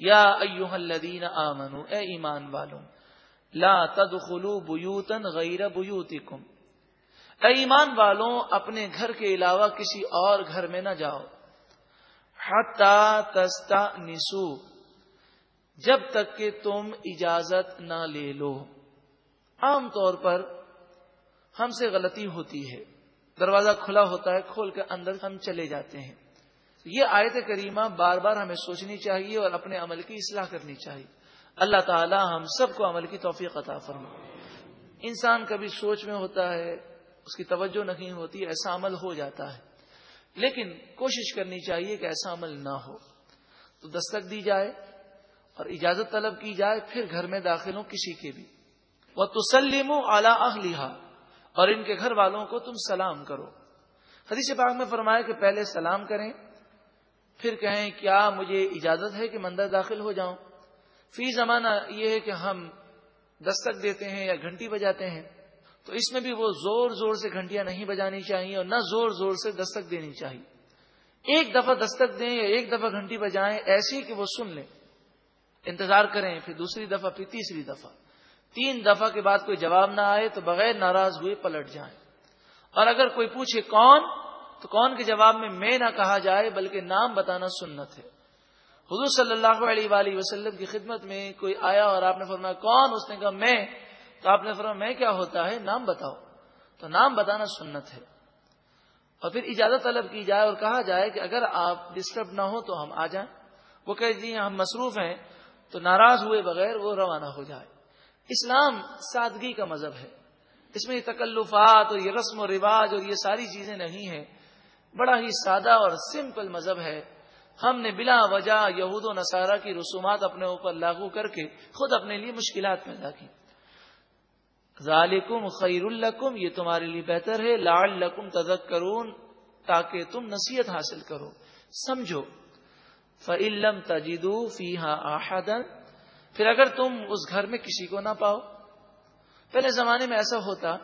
یا ایوہ الذین آمنو، اے ایمان والوں، لا تدخلوا بیوتا غیر بیوتکم۔ اے ایمان والوں، اپنے گھر کے علاوہ کسی اور گھر میں نہ جاؤ۔ حتی تستا نسو جب تک کہ تم اجازت نہ لے لو۔ عام طور پر ہم سے غلطی ہوتی ہے۔ دروازہ کھلا ہوتا ہے، کھول کر اندر ہم چلے جاتے ہیں۔ یہ آیت کریمہ بار بار ہمیں سوچنی چاہیے اور اپنے عمل کی اصلاح کرنی چاہیے۔ اللہ تعالی ہم سب کو عمل کی توفیق عطا فرما انسان کبھی سوچ میں ہوتا ہے، اس کی توجہ نہیں ہوتی، ایسا عمل ہو جاتا ہے۔ لیکن کوشش کرنی چاہیے کہ ایسا عمل نہ ہو۔ تو دستک دی جائے اور اجازت طلب کی جائے، پھر گھر میں داخل ہو کسی کے بھی۔ وہ تسلیم اعلی اہلیہ اور ان کے گھر والوں کو تم سلام کرو۔ حدیث پاک میں فرمایا کہ پہلے سلام کریں۔ پھر کہیں کیا مجھے اجازت ہے کہ مندر داخل ہو جاؤں؟ فی زمانہ یہ ہے کہ ہم دستک دیتے ہیں یا گھنٹی بجاتے ہیں، تو اس میں بھی وہ زور زور سے گھنٹیاں نہیں بجانی چاہیے اور نہ زور زور سے دستک دینی چاہیے۔ ایک دفعہ دستک دیں یا ایک دفعہ گھنٹی بجائیں ایسی کہ وہ سن لیں۔ انتظار کریں، پھر دوسری دفعہ، پھر تیسری دفعہ۔ تین دفعہ کے بعد کوئی جواب نہ آئے تو بغیر ناراض ہوئے پلٹ جائیں۔ اور اگر کوئی پوچھے کون تو کون کے جواب میں میں نہ کہا جائے بلکہ نام بتانا سنت ہے۔ حضور صلی اللہ علیہ وآلہ وسلم کی خدمت میں کوئی آیا اور آپ نے فرمایا، کون؟ اس نے کہا، میں۔ تو آپ نے فرمایا، میں کیا ہوتا ہے؟ نام بتاؤ۔ تو نام بتانا سنت ہے۔ اور پھر اجازت طلب کی جائے اور کہا جائے کہ اگر آپ ڈسٹرب نہ ہو تو ہم آ جائیں۔ وہ کہ جی ہاں، ہم مصروف ہیں۔ تو ناراض ہوئے بغیر وہ روانہ ہو جائے۔ اسلام سادگی کا مذہب ہے۔ اس میں یہ تکلفات اور یہ رسم و رواج اور یہ ساری چیزیں نہیں ہیں۔ بڑا ہی سادہ اور سمپل مذہب ہے۔ ہم نے بلا وجہ یہود و نصارہ کی رسومات اپنے اوپر لاگو کر کے خود اپنے لیے مشکلات پیدا کی۔ ذالکم خیر القم یہ تمہارے لیے بہتر ہے۔ لاڈ لکم تزک کرون تاکہ تم نصیحت حاصل کرو۔ سمجھو فعلم تجدو فی ہاں پھر اگر تم اس گھر میں کسی کو نہ پاؤ۔ پہلے زمانے میں ایسا ہوتا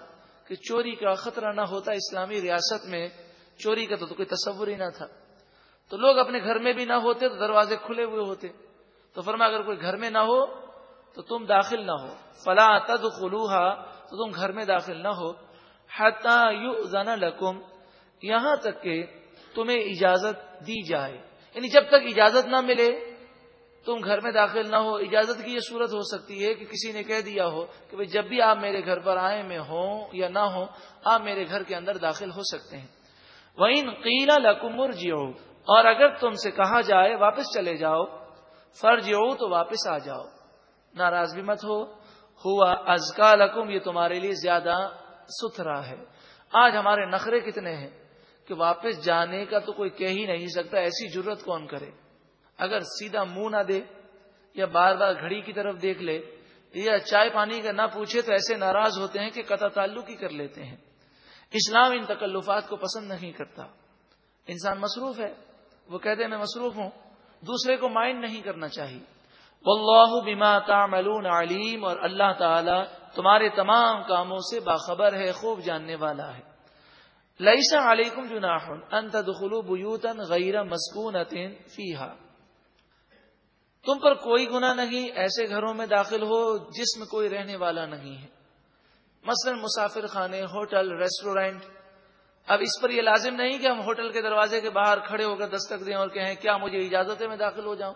کہ چوری کا خطرہ نہ ہوتا اسلامی ریاست میں۔ چوری کا تو کوئی تصور ہی نہ تھا۔ تو لوگ اپنے گھر میں بھی نہ ہوتے، تو دروازے کھلے ہوئے ہوتے۔ تو فرما، اگر کوئی گھر میں نہ ہو، تو تم داخل نہ ہو۔ فلا تد تو تم گھر میں داخل نہ ہو۔ یو زنا لکم، یہاں تک کہ تمہیں اجازت دی جائے۔ یعنی جب تک اجازت نہ ملے، تم گھر میں داخل نہ ہو۔ اجازت کی یہ صورت ہو سکتی ہے کہ کسی نے کہہ دیا ہو کہ جب بھی آپ میرے گھر پر آئے میں ہوں یا نہ ہوں، آپ میرے گھر کے اندر داخل ہو سکتے ہیں۔ وہ ان قیلا لکمر جیو اور اگر تم سے کہا جائے واپس چلے جاؤ فرض ہو تو واپس آ جاؤ۔ ناراض بھی مت ہو۔ ہوا ازکا لکم، یہ تمہارے لیے زیادہ ستھرا ہے۔ آج ہمارے نخرے کتنے ہیں کہ واپس جانے کا تو کوئی کہہ ہی نہیں سکتا، ایسی ضرورت کون کرے؟ اگر سیدھا منہ نہ دے یا بار بار گھڑی کی طرف دیکھ لے یا چائے پانی کا نہ پوچھے تو ایسے ناراض ہوتے ہیں کہ قطع تعلق ہی کر لیتے ہیں۔ اسلام ان تکلفات کو پسند نہیں کرتا۔ انسان مصروف ہے، وہ کہتے میں مصروف ہوں، دوسرے کو مائنڈ نہیں کرنا چاہیے۔ واللہ بما تعملون علیم، اور اللہ تعالی تمہارے تمام کاموں سے باخبر ہے، خوب جاننے والا ہے۔ لئیسا علیکم جناح ان تدخلوا بیوتا غیر مسکونت فیہا۔ تم پر کوئی گنا نہیں، ایسے گھروں میں داخل ہو جس میں کوئی رہنے والا نہیں ہے۔ مثلا مسافر خانے ہوٹل، ریسٹورینٹ۔ اب اس پر یہ لازم نہیں کہ ہم ہوٹل کے دروازے کے باہر کھڑے ہو کر دستک دیں اور کہیں، کیا مجھے اجازت ہے میں داخل ہو جاؤں؟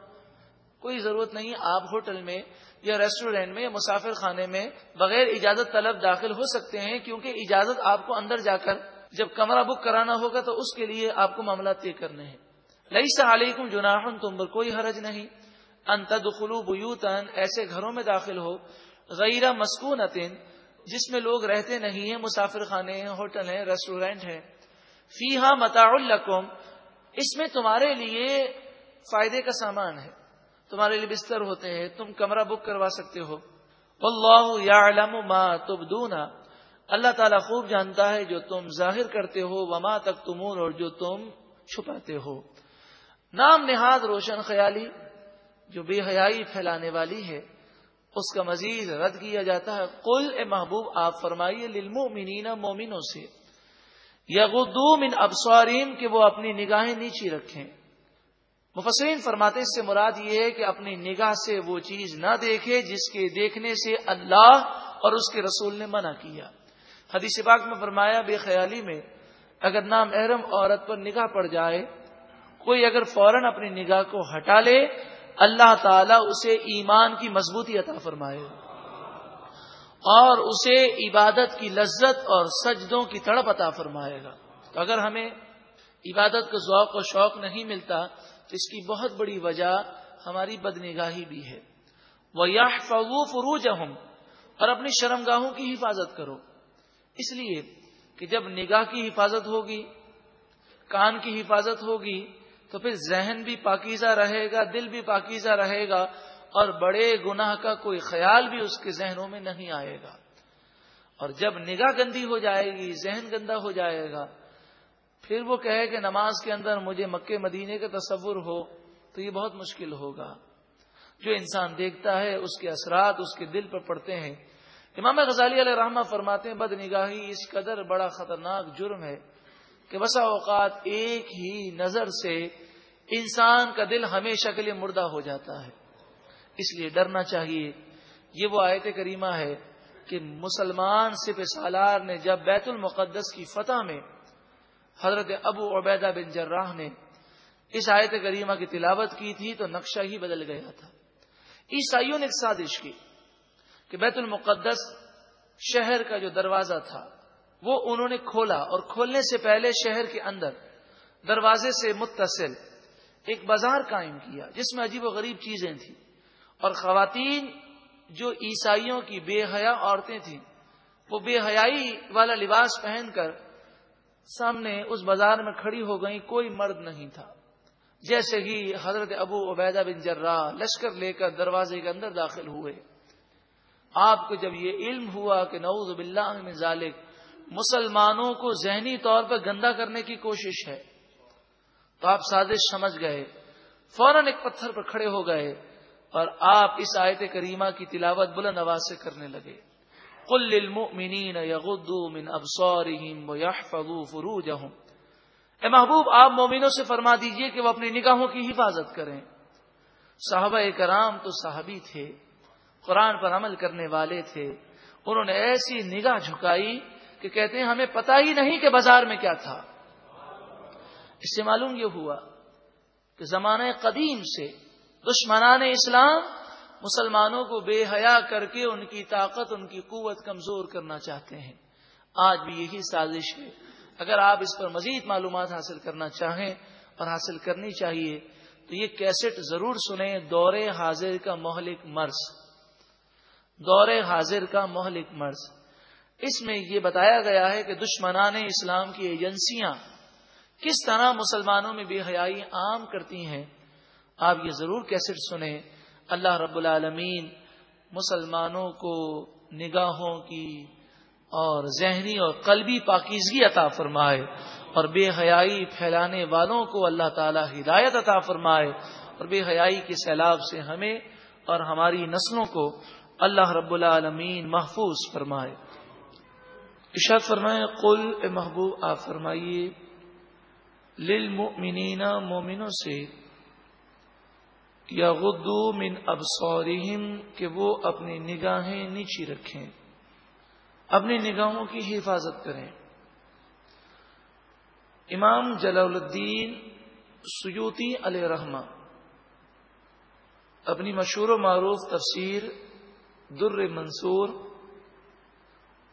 کوئی ضرورت نہیں، آپ ہوٹل میں یا ریسٹورینٹ میں یا مسافر خانے میں بغیر اجازت طلب داخل ہو سکتے ہیں، کیونکہ اجازت آپ کو اندر جا کر جب کمرہ بک کرانا ہوگا تو اس کے لیے آپ کو معاملات طے کرنے ہیں۔ لئی سا علیکم جناحن تم پر کوئی حرج نہیں۔ انتدخلو بیوتن ایسے گھروں میں داخل ہو۔ غیر مسکون جس میں لوگ رہتے نہیں ہیں، مسافر خانے ہیں، ہوٹل ہیں، ریسٹورینٹ ہیں فی ہاں متا اس میں تمہارے لیے فائدے کا سامان ہے۔ تمہارے لیے بستر ہوتے ہیں، تم کمرہ بک کروا سکتے ہو۔ اللہ یا علم ما تبدون۔ اللہ تعالیٰ خوب جانتا ہے جو تم ظاہر کرتے ہو، وما تک تمور اور جو تم چھپاتے ہو۔ نام نہاد روشن خیالی، جو بے حیائی پھیلانے والی ہے۔ اس کا مزید رد کیا جاتا ہے۔ کل اے محبوب، آپ فرمائیے، للمؤمنین مومنوں سے یا من ابسواریم کہ وہ اپنی نگاہیں نیچی رکھیں۔ مفسرین فرماتے اس سے مراد یہ ہے کہ اپنی نگاہ سے وہ چیز نہ دیکھے جس کے دیکھنے سے اللہ اور اس کے رسول نے منع کیا۔ حدیث پاک میں فرمایا، بے خیالی میں اگر نام احرم عورت پر نگاہ پڑ جائے، کوئی اگر فوراً اپنی نگاہ کو ہٹا لے اللہ تعالیٰ اسے ایمان کی مضبوطی عطا فرمائے اور اسے عبادت کی لذت اور سجدوں کی تڑپ عطا فرمائے گا۔ تو اگر ہمیں عبادت کا ذوق و شوق نہیں ملتا، تو اس کی بہت بڑی وجہ ہماری بد نگاہی بھی ہے۔ وہ یا فروج اور اپنی شرمگاہوں کی حفاظت کرو۔ اس لیے کہ جب نگاہ کی حفاظت ہوگی، کان کی حفاظت ہوگی تو پھر ذہن بھی پاکیزہ رہے گا، دل بھی پاکیزہ رہے گا اور بڑے گناہ کا کوئی خیال بھی اس کے ذہنوں میں نہیں آئے گا۔ اور جب نگاہ گندی ہو جائے گی، ذہن گندا ہو جائے گا، پھر وہ کہے کہ نماز کے اندر مجھے مکے مدینے کا تصور ہو تو یہ بہت مشکل ہوگا۔ جو انسان دیکھتا ہے، اس کے اثرات، اس کے دل پر پڑتے ہیں۔ امام غزالی علیہ رحمہ فرماتے ہیں بد نگاہی اس قدر بڑا خطرناک جرم ہے کہ بسا اوقات ایک ہی نظر سے انسان کا دل ہمیشہ کے لیے مردہ ہو جاتا ہے۔ اس لیے ڈرنا چاہیے۔ یہ وہ آیت کریمہ ہے کہ مسلمان سپ سالار نے جب بیت المقدس کی فتح میں حضرت ابو عبیدہ بن جراح نے اس آیت کریمہ کی تلاوت کی تھی تو نقشہ ہی بدل گیا تھا۔ عیسائیوں نے ایک سازش کی کہ بیت المقدس شہر کا جو دروازہ تھا، وہ انہوں نے کھولا اور کھولنے سے پہلے شہر کے اندر دروازے سے متصل ایک بازار قائم کیا، جس میں عجیب و غریب چیزیں تھیں۔ اور خواتین جو عیسائیوں کی بے حیا عورتیں تھیں، وہ بے حیائی والا لباس پہن کر سامنے اس بازار میں کھڑی ہو گئی کوئی مرد نہیں تھا۔ جیسے ہی حضرت ابو عبیدہ بن جرا لشکر لے کر دروازے کے اندر داخل ہوئے، آپ کو جب یہ علم ہوا کہ نعوذ باللہ من ذالک، مسلمانوں کو ذہنی طور پر گندا کرنے کی کوشش ہے تو آپ سازش سمجھ گئے، فوراً ایک پتھر پر کھڑے ہو گئے اور آپ اس آیت کریمہ کی تلاوت بلند آواز سے کرنے لگے۔ قل للمؤمنین یغضوا من ابصارهم ويحفظوا فروجهم اے محبوب، آپ مومنوں سے فرما دیجیے کہ وہ اپنی نگاہوں کی حفاظت کریں۔ صحابہ کرام تو صحابی تھے، قرآن پر عمل کرنے والے تھے۔ انہوں نے ایسی نگاہ جھکائی کہ کہتے ہیں، ہمیں پتا ہی نہیں کہ بازار میں کیا تھا۔ اس سے معلوم یہ ہوا کہ زمانہ قدیم سے دشمنان اسلام مسلمانوں کو بے حیا کر کے ان کی طاقت، ان کی قوت کمزور کرنا چاہتے ہیں۔ آج بھی یہی سازش ہے۔ اگر آپ اس پر مزید معلومات حاصل کرنا چاہیں اور حاصل کرنی چاہیے، تو یہ کیسٹ ضرور سنیں دور حاضر کا مہلک مرض۔ دور حاضر کا مہلک مرض۔ اس میں یہ بتایا گیا ہے کہ دشمنان اسلام کی ایجنسیاں کس طرح مسلمانوں میں بے حیائی عام کرتی ہیں، آپ یہ ضرور کیسٹ سنیں۔ اللہ رب العالمین مسلمانوں کو نگاہوں کی اور ذہنی اور قلبی پاکیزگی عطا فرمائے اور بے حیائی پھیلانے والوں کو اللہ تعالی ہدایت عطا فرمائے اور بے حیائی کے سیلاب سے ہمیں اور ہماری نسلوں کو اللہ رب العالمین محفوظ فرمائے۔ اشاد فرمائے، قل اے محبوب، آپ فرمائیے۔ للمؤمنین مومنوں سے یا غدو من ابصارہم، کہ وہ اپنی نگاہیں نیچی رکھیں، اپنی نگاہوں کی حفاظت کریں۔ امام جلال الدین سیوتی علیہ رحمہ اپنی مشہور و معروف تفسیر در منصور،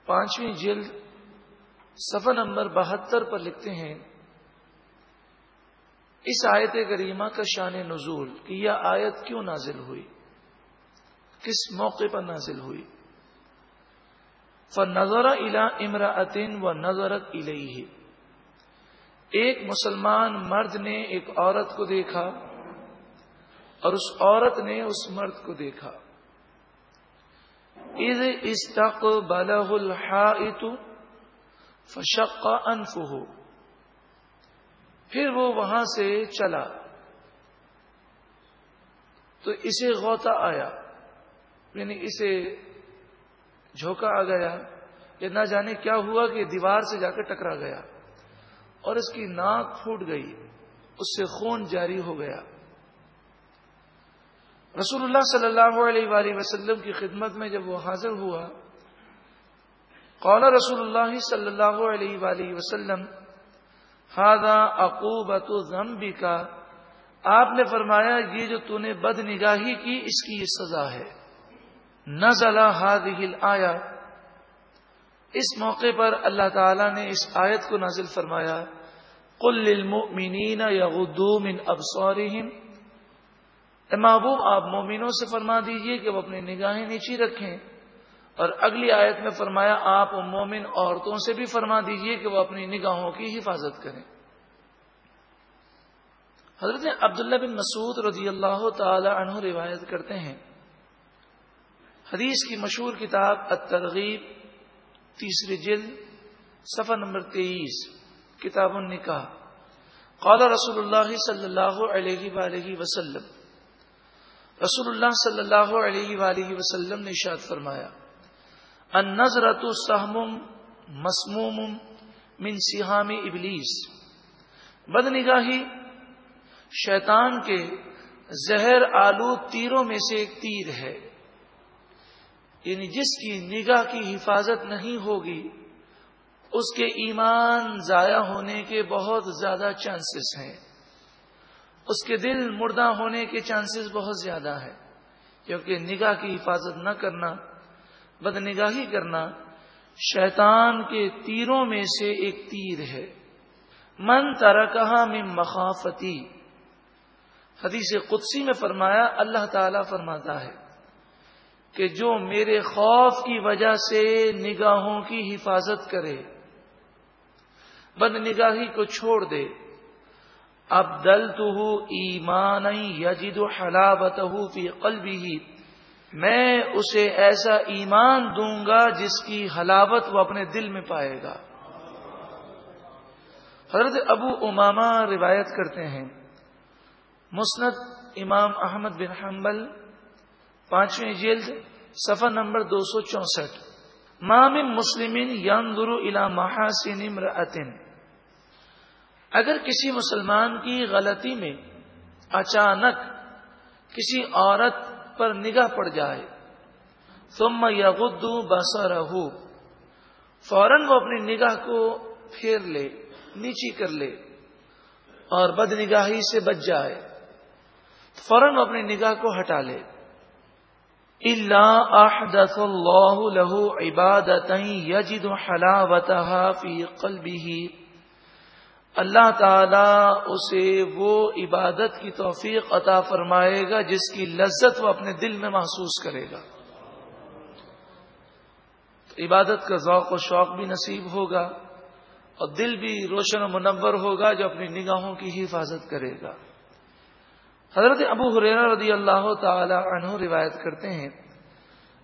پانچویں جلد، صفحہ نمبر بہتر پر لکھتے ہیں اس آیت کریمہ کا شان نزول کہ یہ آیت کیوں نازل ہوئی؟ کس موقع پر نازل ہوئی؟ نظر الا امراطن و نظرت الہی ایک مسلمان مرد نے ایک عورت کو دیکھا اور اس عورت نے اس مرد کو دیکھا۔ از استق بلح فشق انف ہو پھر وہ وہاں سے چلا۔ تو اسے غوطہ آیا۔ یعنی اسے جھوکا آ گیا۔ یا نہ جانے کیا ہوا کہ دیوار سے جا کر ٹکرا گیا۔ اور اس کی ناک پھوٹ گئی۔ اس سے خون جاری ہو گیا۔ رسول اللہ صلی اللہ علیہ وآلہ وسلم کی خدمت میں جب وہ حاضر ہوا، قال رسول اللہ صلی اللہ علیہ وآلہ وسلم ہادا عقوبت ذنبی کا آپ نے فرمایا، یہ جو تو نے بد نگاہی کی، اس کی یہ سزا ہے۔ نزلہ ہادل آیا اس موقع پر اللہ تعالی نے اس آیت کو نازل فرمایا کل للمؤمنین یغدو من ابصارہم اے محبوب، آپ مومنوں سے فرما دیجیے کہ وہ اپنی نگاہیں نیچی رکھیں۔ اور اگلی آیت میں فرمایا، آپ مومن عورتوں سے بھی فرما دیجیے کہ وہ اپنی نگاہوں کی حفاظت کریں۔ حضرت عبداللہ بن مسعود رضی اللہ تعالی عنہ روایت کرتے ہیں۔ حدیث کی مشہور کتاب الترغیب، تیسری جلد، صفحہ نمبر تیئیس، کتاب النکاح۔ قال رسول اللہ صلی اللہ علیہ وآلہ وسلم۔ رسول اللہ صلی اللہ علیہ وآلہ وسلم نے اشاد فرمایا ان نظرت سہم مسموم من سیاام ابلیس بد نگاہی شیطان کے زہر آلو تیروں میں سے ایک تیر ہے۔ یعنی جس کی نگاہ کی حفاظت نہیں ہوگی، اس کے ایمان ضائع ہونے کے بہت زیادہ چانسز ہیں۔ اس کے دل مردہ ہونے کے چانسز بہت زیادہ ہے کیونکہ نگاہ کی حفاظت نہ کرنا بد نگاہی کرنا شیطان کے تیروں میں سے ایک تیر ہے۔ من ترکہ میں مخافتی۔ حدیث قدسی میں فرمایا، اللہ تعالی فرماتا ہے کہ جو میرے خوف کی وجہ سے نگاہوں کی حفاظت کرے بد نگاہی کو چھوڑ دے۔ اب دل تو ایمان یجد حلاوت فی قلبی میں اسے ایسا ایمان دوں گا جس کی حلاوت وہ اپنے دل میں پائے گا۔ حضرت ابو اماما روایت کرتے ہیں۔ مسند امام احمد بن حنبل، پانچویں جلد سفر نمبر دو سو چونسٹھ۔ مام مسلمین یانگرو الا محاسن امراطن اگر کسی مسلمان کی غلطی میں اچانک کسی عورت پر نگاہ پڑ جائے۔ ثم یغدو بصرہ فوراً وہ اپنی نگاہ کو پھیر لے، نیچی کر لے اور بد نگاہی سے بچ جائے۔ فوراً وہ اپنی نگاہ کو ہٹا لے۔ اللہ احدث اللہ له عبادت یجد حلاوتها فی قلبه۔ اللہ تعالی اسے وہ عبادت کی توفیق عطا فرمائے گا جس کی لذت وہ اپنے دل میں محسوس کرے گا۔ عبادت کا ذوق و شوق بھی نصیب ہوگا اور دل بھی روشن و منور ہوگا جو اپنی نگاہوں کی حفاظت کرے گا۔ حضرت ابو حریر رضی اللہ تعالی عنہ روایت کرتے ہیں،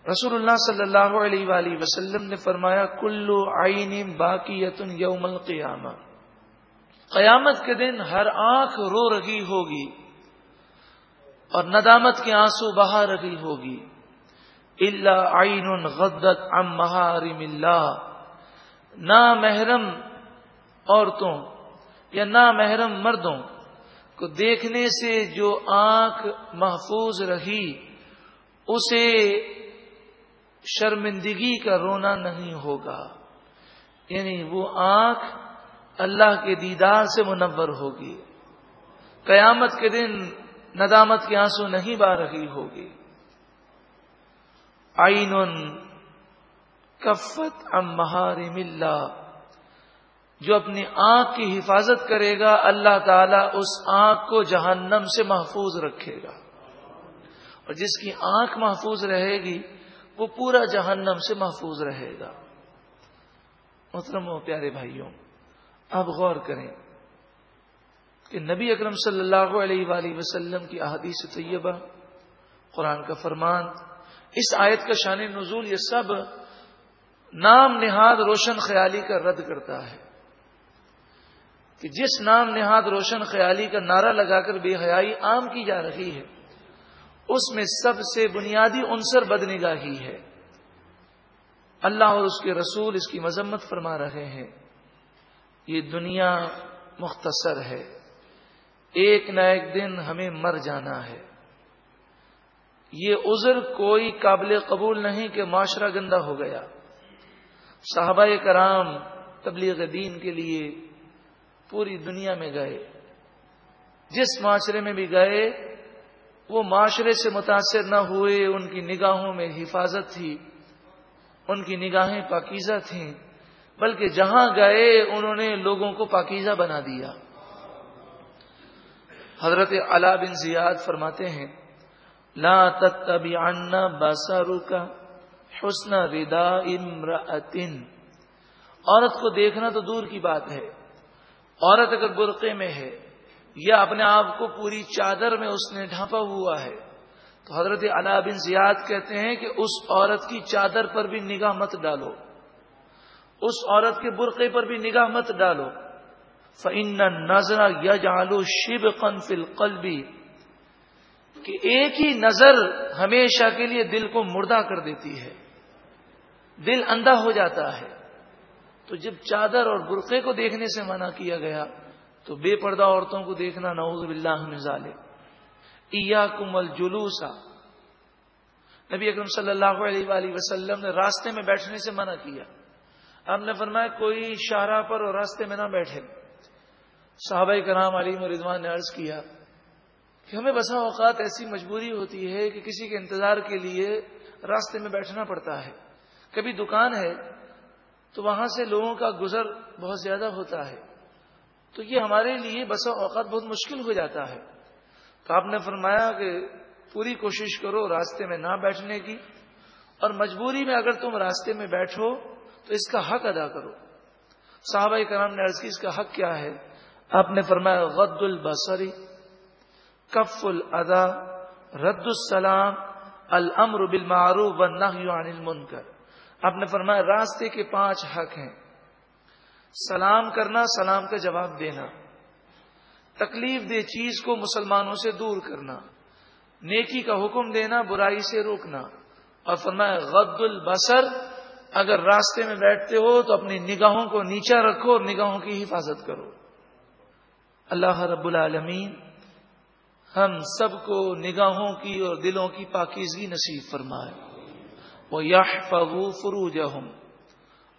رسول اللہ صلی اللہ علیہ وآلہ وسلم نے فرمایا، کلو آئین باقی یوم القیامہ۔ قیامت کے دن ہر آنکھ رو رہی ہوگی اور ندامت کے آنسو بہا رہی ہوگی۔ اللہ آئین غدت ام محارم اللہ نہ محرم عورتوں یا نہ محرم مردوں کو دیکھنے سے جو آنکھ محفوظ رہی، اسے شرمندگی کا رونا نہیں ہوگا۔ یعنی وہ آنکھ اللہ کے دیدار سے منور ہوگی۔ قیامت کے دن ندامت کے آنسو نہیں با رہی ہوگی۔ آئین کفت ام محارم اللہ۔ جو اپنی آنکھ کی حفاظت کرے گا، اللہ تعالیٰ اس آنکھ کو جہنم سے محفوظ رکھے گا۔ اور جس کی آنکھ محفوظ رہے گی، وہ پورا جہنم سے محفوظ رہے گا۔ محترم و پیارے بھائیوں آپ غور کریں کہ نبی اکرم صلی اللہ علیہ وآلہ وسلم کی احادیث طیبہ، قرآن کا فرمان، اس آیت کا شان نزول یہ سب نام نہاد روشن خیالی کا رد کرتا ہے کہ جس نام نہاد روشن خیالی کا نعرہ لگا کر بے حیائی عام کی جا رہی ہے، اس میں سب سے بنیادی عنصر بد نگاہی ہے۔ اللہ اور اس کے رسول اس کی مذمت فرما رہے ہیں۔ یہ دنیا مختصر ہے۔ ایک نہ ایک دن ہمیں مر جانا ہے۔ یہ عذر کوئی قابل قبول نہیں کہ معاشرہ گندا ہو گیا۔ صحابہ کرام تبلیغ دین کے لیے پوری دنیا میں گئے۔ جس معاشرے میں بھی گئے، وہ معاشرے سے متاثر نہ ہوئے، ان کی نگاہوں میں حفاظت تھی، ان کی نگاہیں پاکیزہ تھیں۔ بلکہ جہاں گئے انہوں نے لوگوں کو پاکیزہ بنا دیا۔ حضرت علا بن زیاد فرماتے ہیں، لا تتبعن باسارو کا حسن ردا امراطن عورت کو دیکھنا تو دور کی بات ہے۔ عورت اگر برقے میں ہے یا اپنے آپ کو پوری چادر میں اس نے ڈھانپا ہوا ہے، تو حضرت علا بن زیاد کہتے ہیں کہ اس عورت کی چادر پر بھی نگاہ مت ڈالو۔ اس عورت کے برقے پر بھی نگاہ مت ڈالو۔ فن نظر یا جالو شیب قن فل قلبی کہ ایک ہی نظر ہمیشہ کے لیے دل کو مردہ کر دیتی ہے۔ دل اندھا ہو جاتا ہے۔ تو جب چادر اور برقے کو دیکھنے سے منع کیا گیا، تو بے پردہ عورتوں کو دیکھنا نعوذ باللہ من ظالم کم الجلوسا نبی اکرم صلی اللہ علیہ وآلہ وسلم نے راستے میں بیٹھنے سے منع کیا۔ آپ نے فرمایا کوئی شاہراہ پر اور راستے میں نہ بیٹھے۔ صحابہ کرام علیم رضوان نے عرض کیا کہ ہمیں بسا اوقات ایسی مجبوری ہوتی ہے کہ کسی کے انتظار کے لیے راستے میں بیٹھنا پڑتا ہے۔ کبھی دکان ہے تو وہاں سے لوگوں کا گزر بہت زیادہ ہوتا ہے۔ تو یہ ہمارے لیے بسا اوقات بہت مشکل ہو جاتا ہے۔ تو آپ نے فرمایا کہ پوری کوشش کرو راستے میں نہ بیٹھنے کی۔ اور مجبوری میں اگر تم راستے میں بیٹھو تو اس کا حق ادا کرو۔ صحابہ کرام نے عرض کی، اس کا حق کیا ہے؟ آپ نے فرمایا غد البصری کف الادا رد السلام المر بالمعروف والنهي عن المنکر۔ آپ نے فرمایا، راستے کے پانچ حق ہیں۔ سلام کرنا، سلام کا جواب دینا۔ تکلیف دہ چیز کو مسلمانوں سے دور کرنا۔ نیکی کا حکم دینا، برائی سے روکنا۔ اور فرمایا غد البصر اگر راستے میں بیٹھتے ہو تو اپنی نگاہوں کو نیچا رکھو اور نگاہوں کی حفاظت کرو۔ اللہ رب العالمین ہم سب کو نگاہوں کی اور دلوں کی پاکیزگی نصیب فرمائے۔ وہ یح فروج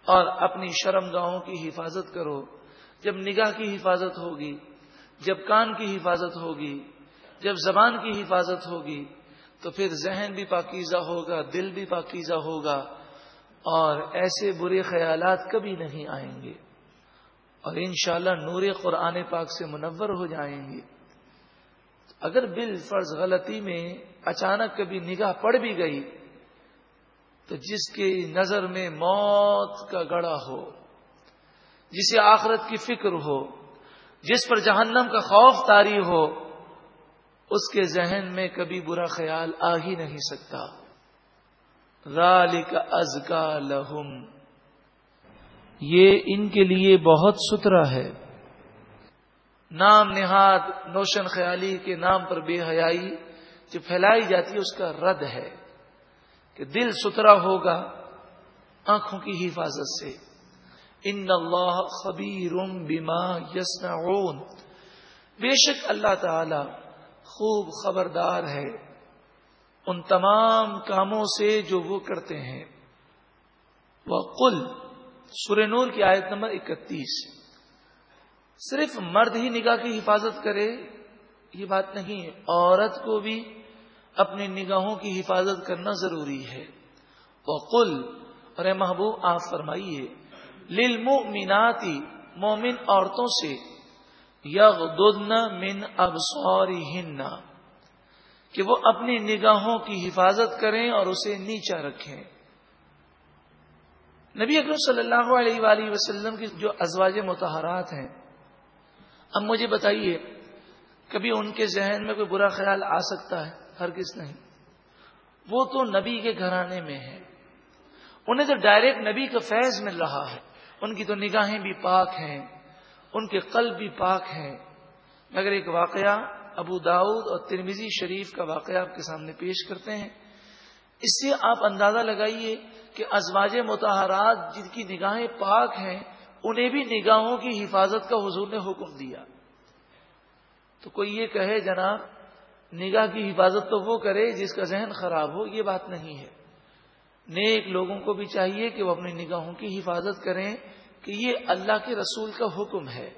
اور اپنی شرم گاہوں کی حفاظت کرو۔ جب نگاہ کی حفاظت ہوگی، جب کان کی حفاظت ہوگی، جب زبان کی حفاظت ہوگی، تو پھر ذہن بھی پاکیزہ ہوگا، دل بھی پاکیزہ ہوگا۔ اور ایسے برے خیالات کبھی نہیں آئیں گے۔ اور انشاءاللہ نور قرآن پاک سے منور ہو جائیں گے۔ اگر بال فرض غلطی میں اچانک کبھی نگاہ پڑ بھی گئی، تو جس کی نظر میں موت کا گڑا ہو، جسے آخرت کی فکر ہو، جس پر جہنم کا خوف تاری ہو، اس کے ذہن میں کبھی برا خیال آ ہی نہیں سکتا۔ ذالک ازکا لہم۔ یہ ان کے لیے بہت ستھرا ہے۔ نام نہاد، نوشن خیالی کے نام پر بے حیائی جو پھیلائی جاتی ہے، اس کا رد ہے کہ دل ستھرا ہوگا آنکھوں کی حفاظت سے۔ ان اللہ خبیر بما یسنعون بے شک اللہ تعالی خوب خبردار ہے۔ ان تمام کاموں سے جو وہ کرتے ہیں۔ وہ کل سورنور کی آیت نمبر اکتیس۔ صرف مرد ہی نگاہ کی حفاظت کرے، یہ بات نہیں عورت کو بھی اپنی نگاہوں کی حفاظت کرنا ضروری ہے۔ وہ کل اور محبوب، آپ فرمائیے للمؤمناتی مومن عورتوں سے یغدن من ابصارهن کہ وہ اپنی نگاہوں کی حفاظت کریں اور اسے نیچا رکھیں۔ نبی اکرم صلی اللہ علیہ وآلہ وسلم کی جو ازواج متحرات ہیں، اب مجھے بتائیے، کبھی ان کے ذہن میں کوئی برا خیال آ سکتا ہے؟ ہر کس نہیں۔ وہ تو نبی کے گھرانے میں ہے انہیں تو ڈائریکٹ نبی کا فیض مل رہا ہے۔ ان کی تو نگاہیں بھی پاک ہیں۔ ان کے قلب بھی پاک ہیں۔ مگر ایک واقعہ ابو داود اور ترمیزی شریف کا واقعہ آپ کے سامنے پیش کرتے ہیں۔ اس سے آپ اندازہ لگائیے کہ ازواج متحرات جن کی نگاہیں پاک ہیں، انہیں بھی نگاہوں کی حفاظت کا حضور نے حکم دیا۔ تو کوئی یہ کہے، جناب، نگاہ کی حفاظت تو وہ کرے جس کا ذہن خراب ہو، یہ بات نہیں ہے۔ نیک لوگوں کو بھی چاہیے کہ وہ اپنی نگاہوں کی حفاظت کریں کہ یہ اللہ کے رسول کا حکم ہے۔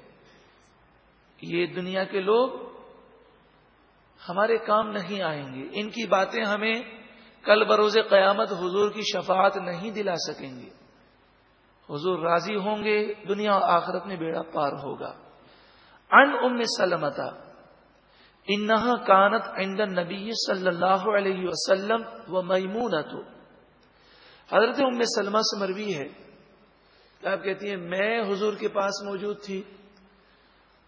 یہ دنیا کے لوگ ہمارے کام نہیں آئیں گے۔ ان کی باتیں ہمیں کل بروز قیامت حضور کی شفاعت نہیں دلا سکیں گے۔ حضور راضی ہوں گے، دنیا اور آخرت میں بیڑا پار ہوگا۔ ان ام سلمتا انہا کانت عند نبی صلی اللہ علیہ وسلم و میمون حضرت ام سلمہ سے مروی ہے۔ آپ کہتی ہیں، میں حضور کے پاس موجود تھی۔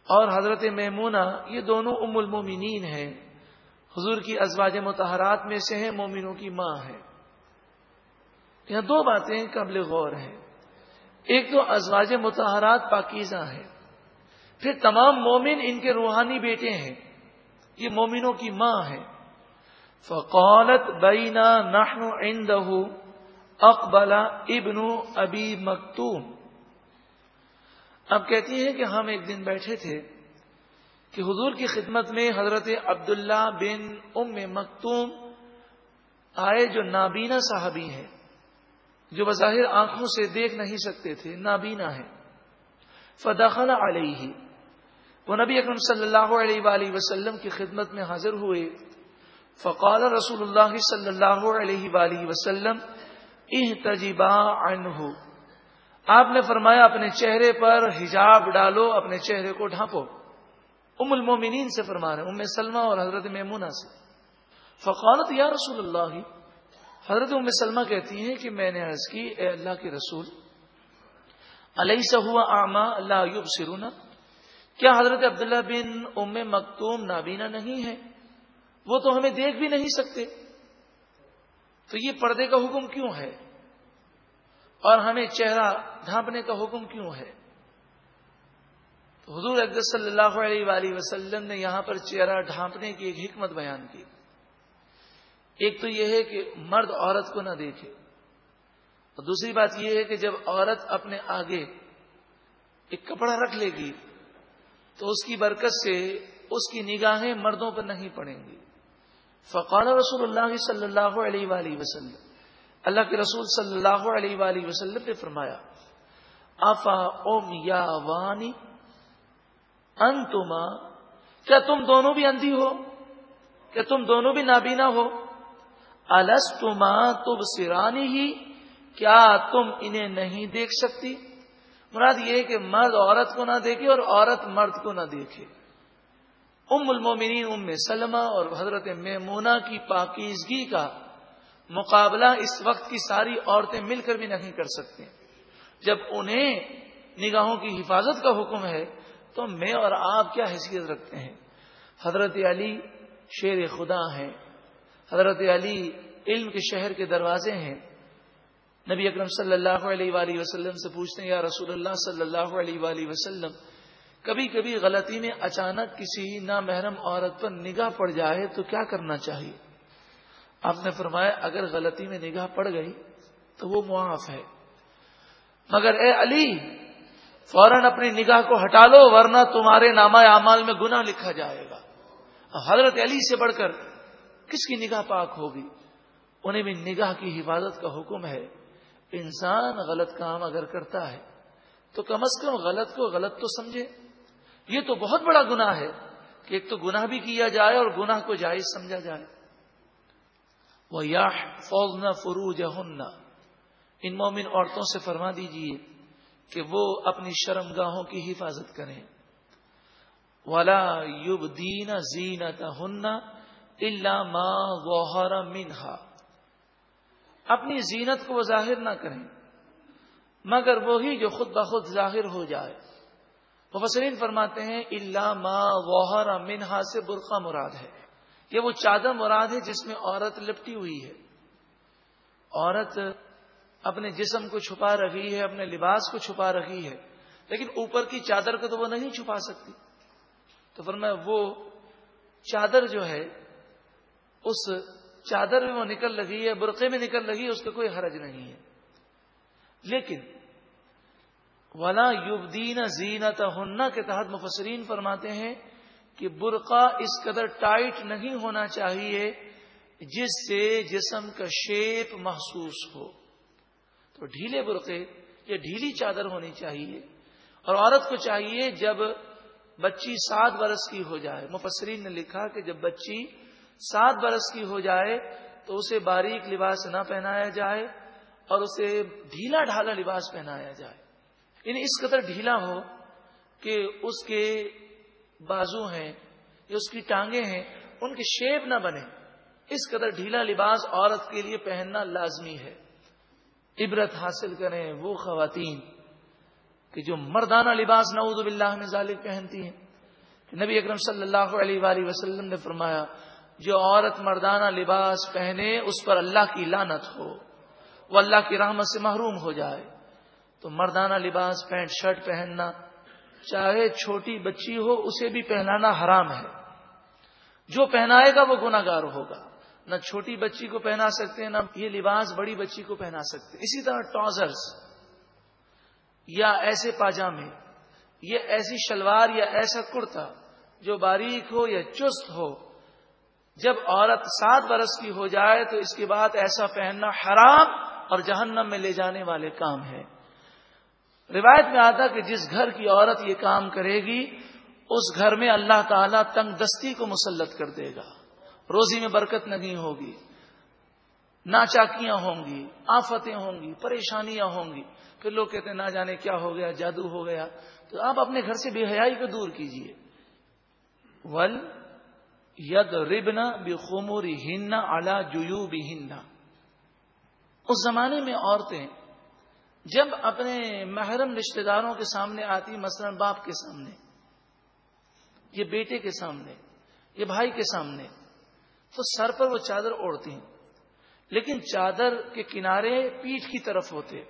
اور حضرت میمونہ، یہ دونوں ام المومنین ہیں۔ حضور کی ازواج متحرات میں سے ہیں، مومنوں کی ماں ہے یہاں دو باتیں قبل غور ہیں۔ ایک تو ازواج متحرات پاکیزہ ہیں۔ پھر تمام مومن ان کے روحانی بیٹے ہیں۔ یہ مومنوں کی ماں ہے فقالت بینا نحن عنده اقبلا ابن ابی مکتوم۔ اب کہتی ہیں کہ ہم ایک دن بیٹھے تھے کہ حضور کی خدمت میں حضرت عبداللہ بن ام مکتوم آئے جو نابینا صاحبی ہیں، جو بظاہر آنکھوں سے دیکھ نہیں سکتے تھے، نابینا ہے فداخلہ علیہ۔ وہ نبی اکرم صلی اللہ علیہ وآلہ وسلم کی خدمت میں حاضر ہوئے۔ فقال رسول اللہ صلی اللہ علیہ وآلہ وسلم احتجبا عنہ آپ نے فرمایا اپنے چہرے پر حجاب ڈالو، اپنے چہرے کو ڈھانپو۔ ام المومنین سے فرما رہے ام سلمہ اور حضرت میمونہ سے۔ فقالت، یا رسول اللہ، حضرت ام سلمہ کہتی ہیں کہ میں نے عرض کی، اے اللہ کے رسول علیہ سے ہوا آما اللہ سرونا کیا حضرت عبداللہ بن ام مکتوم نابینا نہیں ہے وہ تو ہمیں دیکھ بھی نہیں سکتے۔ تو یہ پردے کا حکم کیوں ہے؟ اور ہمیں چہرہ ڈھانپنے کا حکم کیوں ہے؟ تو حضور اقدس صلی اللہ علیہ وآلہ وسلم نے یہاں پر چہرہ ڈھانپنے کی ایک حکمت بیان کی۔ ایک تو یہ ہے کہ مرد عورت کو نہ دیکھے۔ اور دوسری بات یہ ہے کہ جب عورت اپنے آگے ایک کپڑا رکھ لے گی، تو اس کی برکت سے اس کی نگاہیں مردوں پر نہیں پڑیں گی۔ فقال رسول اللہ صلی اللہ علیہ وآلہ وسلم اللہ کے رسول صلی اللہ علیہ وآلہ وسلم نے فرمایا، آفا اوم یا وانی انتما، کیا تم دونوں بھی اندھی ہو؟ کیا تم دونوں بھی نابینا ہو؟ السطما تب سرانی ہی، کیا تم انہیں نہیں دیکھ سکتی؟ مراد یہ کہ مرد عورت کو نہ دیکھے اور عورت مرد کو نہ دیکھے۔ ام المومنین، ام سلمہ اور حضرت میمونا کی پاکیزگی کا مقابلہ اس وقت کی ساری عورتیں مل کر بھی نہیں کر سکتی۔ جب انہیں نگاہوں کی حفاظت کا حکم ہے، تو میں اور آپ کیا حیثیت رکھتے ہیں؟ حضرت علی شیر خدا ہیں۔ حضرت علی علم کے شہر کے دروازے ہیں۔ نبی اکرم صلی اللہ علیہ وآلہ وسلم سے پوچھتے ہیں، یا رسول اللہ صلی اللہ علیہ وآلہ وسلم، کبھی کبھی غلطی میں اچانک کسی نامحرم عورت پر نگاہ پڑ جائے تو کیا کرنا چاہیے؟ آپ نے فرمایا اگر غلطی میں نگاہ پڑ گئی تو وہ معاف ہے۔ مگر اے علی، فوراً اپنی نگاہ کو ہٹا لو ورنہ تمہارے نامہ اعمال میں گناہ لکھا جائے گا۔ حضرت علی سے بڑھ کر کس کی نگاہ پاک ہوگی؟ انہیں بھی نگاہ کی حفاظت کا حکم ہے۔ انسان غلط کام اگر کرتا ہے تو کم از کم غلط کو غلط تو سمجھے۔ یہ تو بہت بڑا گناہ ہے کہ ایک تو گناہ بھی کیا جائے اور گناہ کو جائز سمجھا جائے۔ وہ یا فوج فروج ان مومن عورتوں سے فرما دیجیے کہ وہ اپنی شرم گاہوں کی حفاظت کریں۔ ولا یوب دین زینت ہن اللہ ماں منہا اپنی زینت کو وہ ظاہر نہ کریں، مگر وہی جو خود بخود ظاہر ہو جائے۔ مفسرین فرماتے ہیں اللہ ما وحر منہا سے برقع مراد ہے۔ یہ وہ چادر مراد ہے جس میں عورت لپٹی ہوئی ہے۔ عورت اپنے جسم کو چھپا رہی ہے، اپنے لباس کو چھپا رہی ہے، لیکن اوپر کی چادر کو تو وہ نہیں چھپا سکتی۔ تو فرمایا وہ چادر جو ہے، اس چادر میں وہ نکل رہی ہے، برقعے میں نکل رہی ہے، اس کا کوئی حرج نہیں ہے۔ لیکن ولا یوبدین زینت کے تحت مفسرین فرماتے ہیں کہ برقع اس قدر ٹائٹ نہیں ہونا چاہیے جس سے جسم کا شیپ محسوس ہو۔ تو ڈھیلے برقے یا ڈھیلی چادر ہونی چاہیے اور عورت کو چاہیے جب بچی سات برس کی ہو جائے۔ مفسرین نے لکھا کہ جب بچی سات برس کی ہو جائے تو اسے باریک لباس نہ پہنایا جائے اور اسے ڈھیلا ڈھالا لباس پہنایا جائے۔ یعنی اس قدر ڈھیلا ہو کہ اس کے بازو ہیں، یا اس کی ٹانگیں ہیں، ان کی شیپ نہ بنے۔ اس قدر ڈھیلا لباس عورت کے لیے پہننا لازمی ہے۔ عبرت حاصل کریں وہ خواتین کہ جو مردانہ لباس نعوذ باللہ میں ظالب پہنتی ہیں۔ نبی اکرم صلی اللہ علیہ وآلہ وسلم نے فرمایا، جو عورت مردانہ لباس پہنے، اس پر اللہ کی لانت ہو وہ اللہ کی رحمت سے محروم ہو جائے۔ تو مردانہ لباس، پینٹ، شرٹ پہننا چاہے چھوٹی بچی ہو، اسے بھی پہنانا حرام ہے۔ جو پہنائے گا وہ گناگار ہوگا۔ نہ چھوٹی بچی کو پہنا سکتے ہیں نہ یہ لباس بڑی بچی کو پہنا سکتے۔ اسی طرح ٹراؤزرس یا ایسے پاجامے یہ ایسی شلوار یا ایسا کرتا جو باریک ہو یا چست ہو۔ جب عورت سات برس کی ہو جائے تو اس کے بعد ایسا پہننا حرام اور جہنم میں لے جانے والے کام ہے۔ روایت میں آتا کہ جس گھر کی عورت یہ کام کرے گی، اس گھر میں اللہ تعالی تنگ دستی کو مسلط کر دے گا۔ روزی میں برکت نہیں ہوگی، ناچاکیاں ہوں گی، آفتیں ہوں گی، پریشانیاں ہوں گی۔ پھر لوگ کہتے ہیں، نہ جانے کیا ہو گیا، جادو ہو گیا۔ تو آپ اپنے گھر سے بے حیائی کو دور کیجیے ول ید ربنا بے خوموری ہننا الا جو بھی اس زمانے میں عورتیں جب اپنے محرم رشتے داروں کے سامنے آتی، مثلا باپ کے سامنے یہ بیٹے کے سامنے یہ بھائی کے سامنے، تو سر پر وہ چادر اوڑھتی ہیں۔ لیکن چادر کے کنارے پیٹھ کی طرف ہوتے۔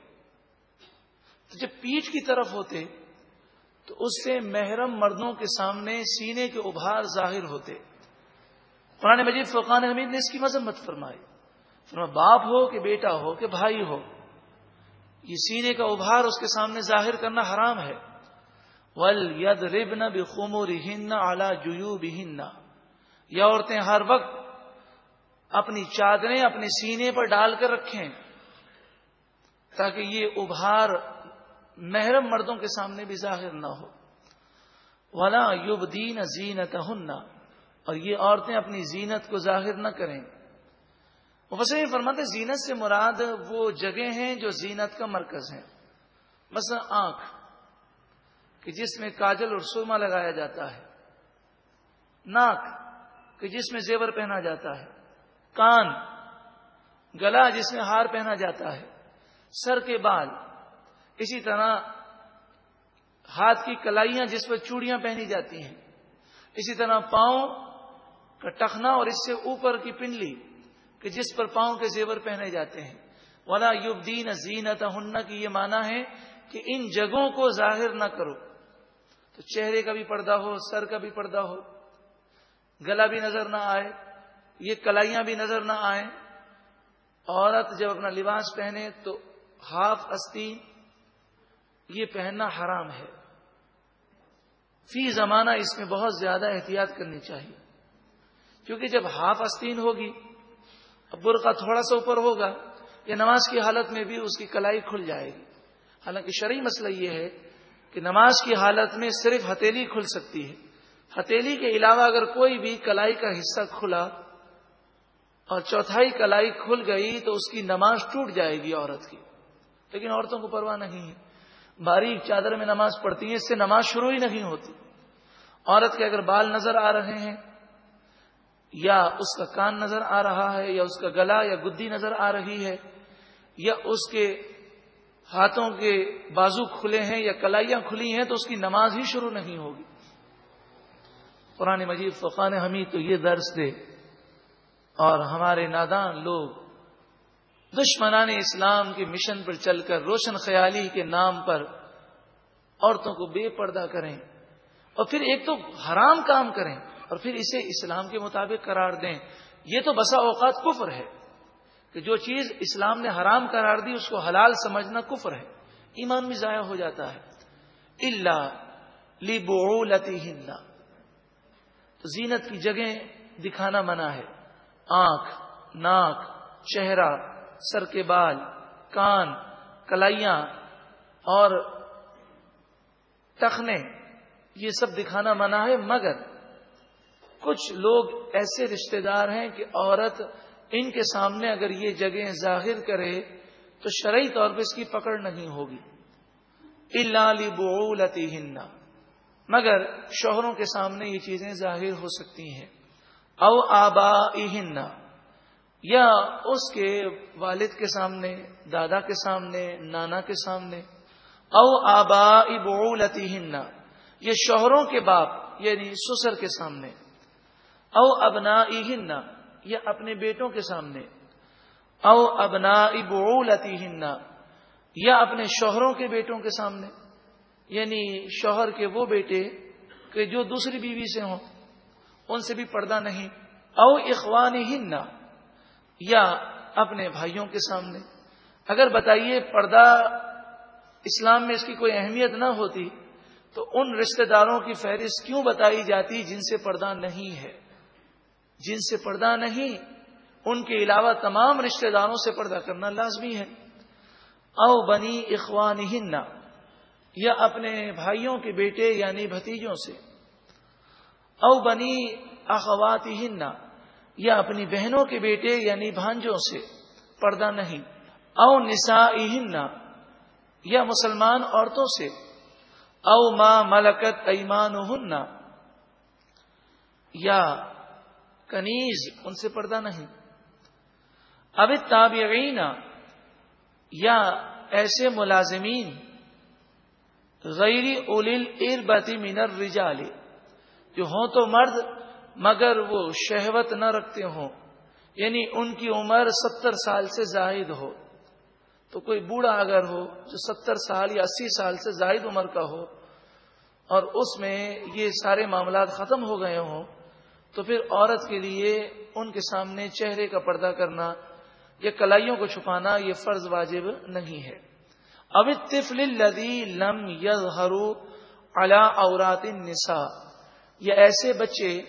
تو جب پیٹھ کی طرف ہوتے، تو اس سے محرم مردوں کے سامنے سینے کے ابھار ظاہر ہوتے۔ قرآن مجید فقان حمید نے اس کی مذمت فرمائی۔ فرما باپ ہو کہ بیٹا ہو کہ بھائی ہو۔ یہ سینے کا ابھار اس کے سامنے ظاہر کرنا حرام ہے۔ ول ید رب نہ بخوم رہن اعلی جو یہ عورتیں ہر وقت اپنی چادریں اپنے سینے پر ڈال کر رکھیں تاکہ یہ ابھار محرم مردوں کے سامنے بھی ظاہر نہ ہو۔ ولا یوب دین زینت اور یہ عورتیں اپنی زینت کو ظاہر نہ کریں۔ وسے فرماتے زینت سے مراد وہ جگہ ہیں جو زینت کا مرکز ہے مثلا آنکھ، کہ جس میں کاجل اور سرما لگایا جاتا ہے۔ ناک، کہ جس میں زیور پہنا جاتا ہے۔ کان، گلا جس میں ہار پہنا جاتا ہے۔ سر کے بال، اسی طرح ہاتھ کی کلائیاں جس پر چوڑیاں پہنی جاتی ہیں۔ اسی طرح پاؤں کا ٹخنا اور اس سے اوپر کی پنڈلی کہ جس پر پاؤں کے زیور پہنے جاتے ہیں۔ ولا یوب دین زینت ہن کی یہ مانا ہے کہ ان جگہوں کو ظاہر نہ کرو۔ تو چہرے کا بھی پردہ ہو، سر کا بھی پردہ ہو، گلا بھی نظر نہ آئے، یہ کلائیاں بھی نظر نہ آئیں۔ عورت جب اپنا لباس پہنے تو ہاف استین یہ پہننا حرام ہے۔ فی زمانہ اس میں بہت زیادہ احتیاط کرنی چاہیے۔ کیونکہ جب ہاف استین ہوگی اب برقع تھوڑا سا اوپر ہوگا، یا نماز کی حالت میں بھی اس کی کلائی کھل جائے گی۔ حالانکہ شرعی مسئلہ یہ ہے کہ نماز کی حالت میں صرف ہتیلی کھل سکتی ہے۔ ہتیلی کے علاوہ اگر کوئی بھی کلائی کا حصہ کھلا اور چوتھائی کلائی کھل گئی تو اس کی نماز ٹوٹ جائے گی عورت کی۔ لیکن عورتوں کو پرواہ نہیں ہے۔ باریک چادر میں نماز پڑھتی ہے اس سے نماز شروع ہی نہیں ہوتی۔ عورت کے اگر بال نظر آ رہے ہیں یا اس کا کان نظر آ رہا ہے، یا اس کا گلا یا گدی نظر آ رہی ہے، یا اس کے ہاتھوں کے بازو کھلے ہیں یا کلائیاں کھلی ہیں، تو اس کی نماز ہی شروع نہیں ہوگی۔ قرآن مجید، فقان حمید تو یہ درس دے۔ اور ہمارے نادان لوگ دشمنان اسلام کے مشن پر چل کر روشن خیالی کے نام پر عورتوں کو بے پردہ کریں۔ اور پھر ایک تو حرام کام کریں۔ اور پھر اسے اسلام کے مطابق قرار دیں۔ یہ تو بسا اوقات کفر ہے کہ جو چیز اسلام نے حرام قرار دی، اس کو حلال سمجھنا کفر ہے۔ ایمان بھی ضائع ہو جاتا ہے۔ اللہ لی بو تو زینت کی جگہیں دکھانا منع ہے۔ آنکھ، ناک، چہرہ، سر کے بال، کان، کلائیاں اور ٹخنے یہ سب دکھانا منع ہے۔ مگر کچھ لوگ ایسے رشتہ دار ہیں کہ عورت ان کے سامنے اگر یہ جگہیں ظاہر کرے تو شرعی طور پہ اس کی پکڑ نہیں ہوگی۔ اللہ بولتی ہننا مگر شوہروں کے سامنے یہ چیزیں ظاہر ہو سکتی ہیں۔ او آبا یا اس کے والد کے سامنے، دادا کے سامنے، نانا کے سامنے۔ او آبا ابولتی ہننا یہ شوہروں کے باپ یعنی سسر کے سامنے۔ او ابنا یا اپنے بیٹوں کے سامنے، او ابنا ابولتی ہننا یا اپنے شوہروں کے بیٹوں کے سامنے یعنی شوہر کے وہ بیٹے کہ جو دوسری بیوی سے ہوں، ان سے بھی پردہ نہیں، او اخوان ہننا یا اپنے بھائیوں کے سامنے۔ اگر بتائیے پردہ اسلام میں اس کی کوئی اہمیت نہ ہوتی، تو ان رشتہ داروں کی فہرست کیوں بتائی جاتی جن سے پردہ نہیں ہے؟ جن سے پردہ نہیں، ان کے علاوہ تمام رشتہ داروں سے پردہ کرنا لازمی ہے۔ او بنی اخوان یا اپنے بھائیوں کے بیٹے یعنی بھتیجوں سے۔ او بنی اخوات یا اپنی بہنوں کے بیٹے یعنی بھانجوں سے پردہ نہیں۔ او نسا یا مسلمان عورتوں سے۔ او ماں ملکت ایمان یا کنیز، ان سے پردہ نہیں۔ اب تابعین، یا ایسے ملازمین، غیر اول اربتی مینر رجال جو ہوں تو مرد مگر وہ شہوت نہ رکھتے ہوں یعنی ان کی عمر ستر سال سے زائد ہو۔ تو کوئی بوڑھا اگر ہو جو ستر سال یا اسی سال سے زائد عمر کا ہو، اور اس میں یہ سارے معاملات ختم ہو گئے ہوں تو پھر عورت کے لیے ان کے سامنے چہرے کا پردہ کرنا یا کلائیوں کو چھپانا یہ فرض واجب نہیں ہے۔ اب طفل لدی لم یظہرو علا اورات نسا یا ایسے بچے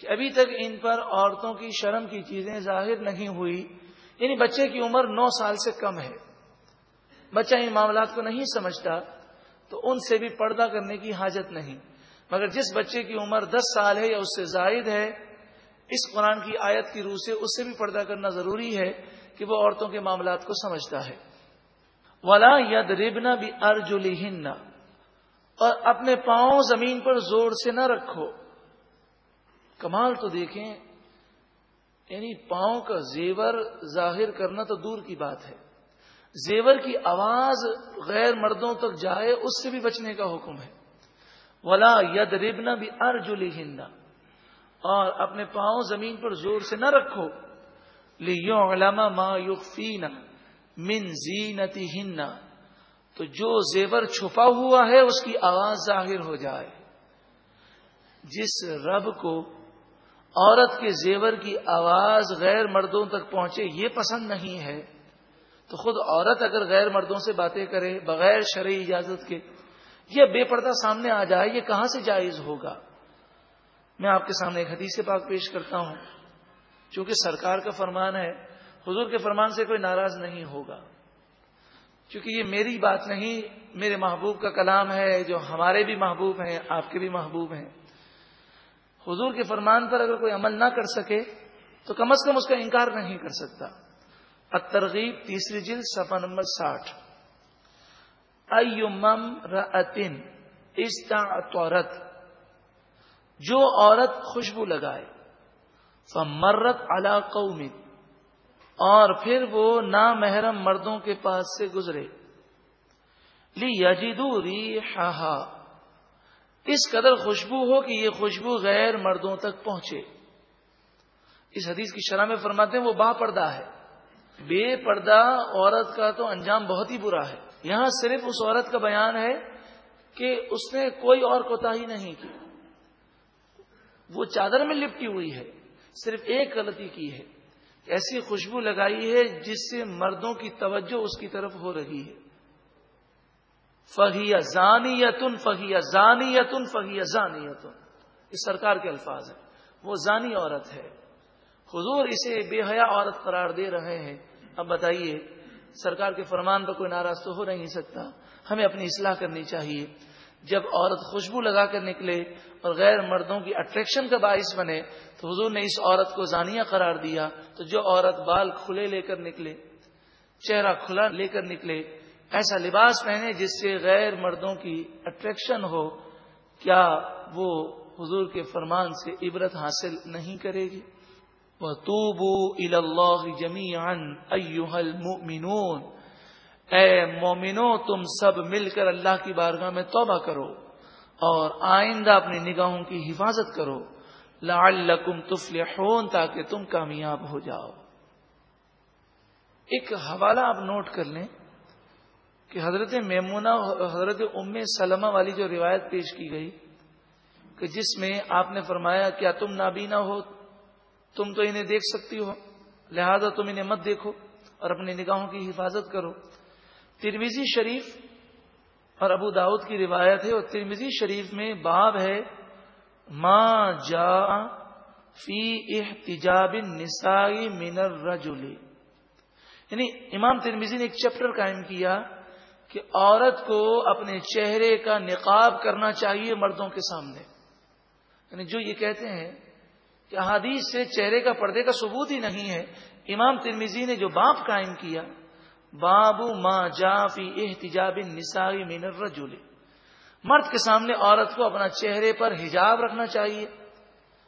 کہ ابھی تک ان پر عورتوں کی شرم کی چیزیں ظاہر نہیں ہوئی یعنی بچے کی عمر نو سال سے کم ہے۔ بچہ ان معاملات کو نہیں سمجھتا تو ان سے بھی پردہ کرنے کی حاجت نہیں۔ مگر جس بچے کی عمر دس سال ہے یا اس سے زائد ہے، اس قرآن کی آیت کی روح سے اس سے بھی پردہ کرنا ضروری ہے کہ وہ عورتوں کے معاملات کو سمجھتا ہے۔ ولا ید ریبنا بھی ارجلی اور اپنے پاؤں زمین پر زور سے نہ رکھو۔ کمال تو دیکھیں یعنی پاؤں کا زیور ظاہر کرنا تو دور کی بات ہے۔ زیور کی آواز غیر مردوں تک جائے، اس سے بھی بچنے کا حکم ہے۔ ولا ید ریبنا بھی ارجلی ہندا اور اپنے پاؤں زمین پر زور سے نہ رکھو لیو علامہ ما یوفینا من زینتی ہننا تو جو زیور چھپا ہوا ہے اس کی آواز ظاہر ہو جائے۔ جس رب کو عورت کے زیور کی آواز غیر مردوں تک پہنچے یہ پسند نہیں ہے، تو خود عورت اگر غیر مردوں سے باتیں کرے بغیر شرعی اجازت کے یہ بے پردہ سامنے آ جائے، یہ کہاں سے جائز ہوگا؟ میں آپ کے سامنے ایک حدیث پاک پیش کرتا ہوں۔ چونکہ سرکار کا فرمان ہے، حضور کے فرمان سے کوئی ناراض نہیں ہوگا۔ کیونکہ یہ میری بات نہیں، میرے محبوب کا کلام ہے، جو ہمارے بھی محبوب ہیں، آپ کے بھی محبوب ہیں۔ حضور کے فرمان پر اگر کوئی عمل نہ کر سکے، تو کم از کم اس کا انکار نہیں کر سکتا۔ ترغیب تیسری جلد، صفحہ نمبر ساٹھ۔ رتن استعطرت؟ جو عورت خوشبو لگائے، فمرت علا قوم، اور پھر وہ نامحرم مردوں کے پاس سے گزرے۔ لی یجدو اس قدر خوشبو ہو کہ یہ خوشبو غیر مردوں تک پہنچے۔ اس حدیث کی شرح میں فرماتے ہیں، وہ با پردہ ہے۔ بے پردہ عورت کا تو انجام بہت ہی برا ہے۔ یہاں صرف اس عورت کا بیان ہے کہ اس نے کوئی اور کوتا ہی نہیں کی۔ وہ چادر میں لپٹی ہوئی ہے، صرف ایک غلطی کی ہے۔ ایسی خوشبو لگائی ہے جس سے مردوں کی توجہ اس کی طرف ہو رہی ہے۔ فہیا زانی یتن فہیا زانی یتن فہیا زانی یتن یہ سرکار کے الفاظ ہیں۔ وہ زانی عورت ہے۔ حضور اسے بے حیا عورت قرار دے رہے ہیں۔ اب بتائیے سرکار کے فرمان پر کوئی ناراض تو ہو نہیں سکتا۔ ہمیں اپنی اصلاح کرنی چاہیے۔ جب عورت خوشبو لگا کر نکلے اور غیر مردوں کی اٹریکشن کا باعث بنے، تو حضور نے اس عورت کو زانیہ قرار دیا۔ تو جو عورت بال کھلے لے کر نکلے، چہرہ کھلا لے کر نکلے، ایسا لباس پہنے جس سے غیر مردوں کی اٹریکشن ہو، کیا وہ حضور کے فرمان سے عبرت حاصل نہیں کرے گی؟ وہ توبو اللہ جمی اے مومنو، تم سب مل کر اللہ کی بارگاہ میں توبہ کرو اور آئندہ اپنی نگاہوں کی حفاظت کرو۔ لعلکم تفلحون، تاکہ تم کامیاب ہو جاؤ۔ ایک حوالہ آپ نوٹ کر لیں کہ حضرت میمونہ، حضرت ام سلمہ والی جو روایت پیش کی گئی، کہ جس میں آپ نے فرمایا، کیا تم نابینا ہو؟ تم تو انہیں دیکھ سکتی ہو۔ لہذا تم انہیں مت دیکھو اور اپنی نگاہوں کی حفاظت کرو۔ ترمیزی شریف اور ابو داود کی روایت ہے اور ترمیزی شریف میں باب ہے ماں جا فی احتجاب نسائی منر رجولی یعنی امام ترمیزی نے ایک چیپٹر قائم کیا کہ عورت کو اپنے چہرے کا نقاب کرنا چاہیے مردوں کے سامنے۔ یعنی جو یہ کہتے ہیں کہ احادیث سے چہرے کا پردے کا ثبوت ہی نہیں ہے۔ امام ترمیزی نے جو باپ قائم کیا، بابو ماں جافی احتجاب نسائی مین الرجل۔ مرد کے سامنے عورت کو اپنا چہرے پر حجاب رکھنا چاہیے،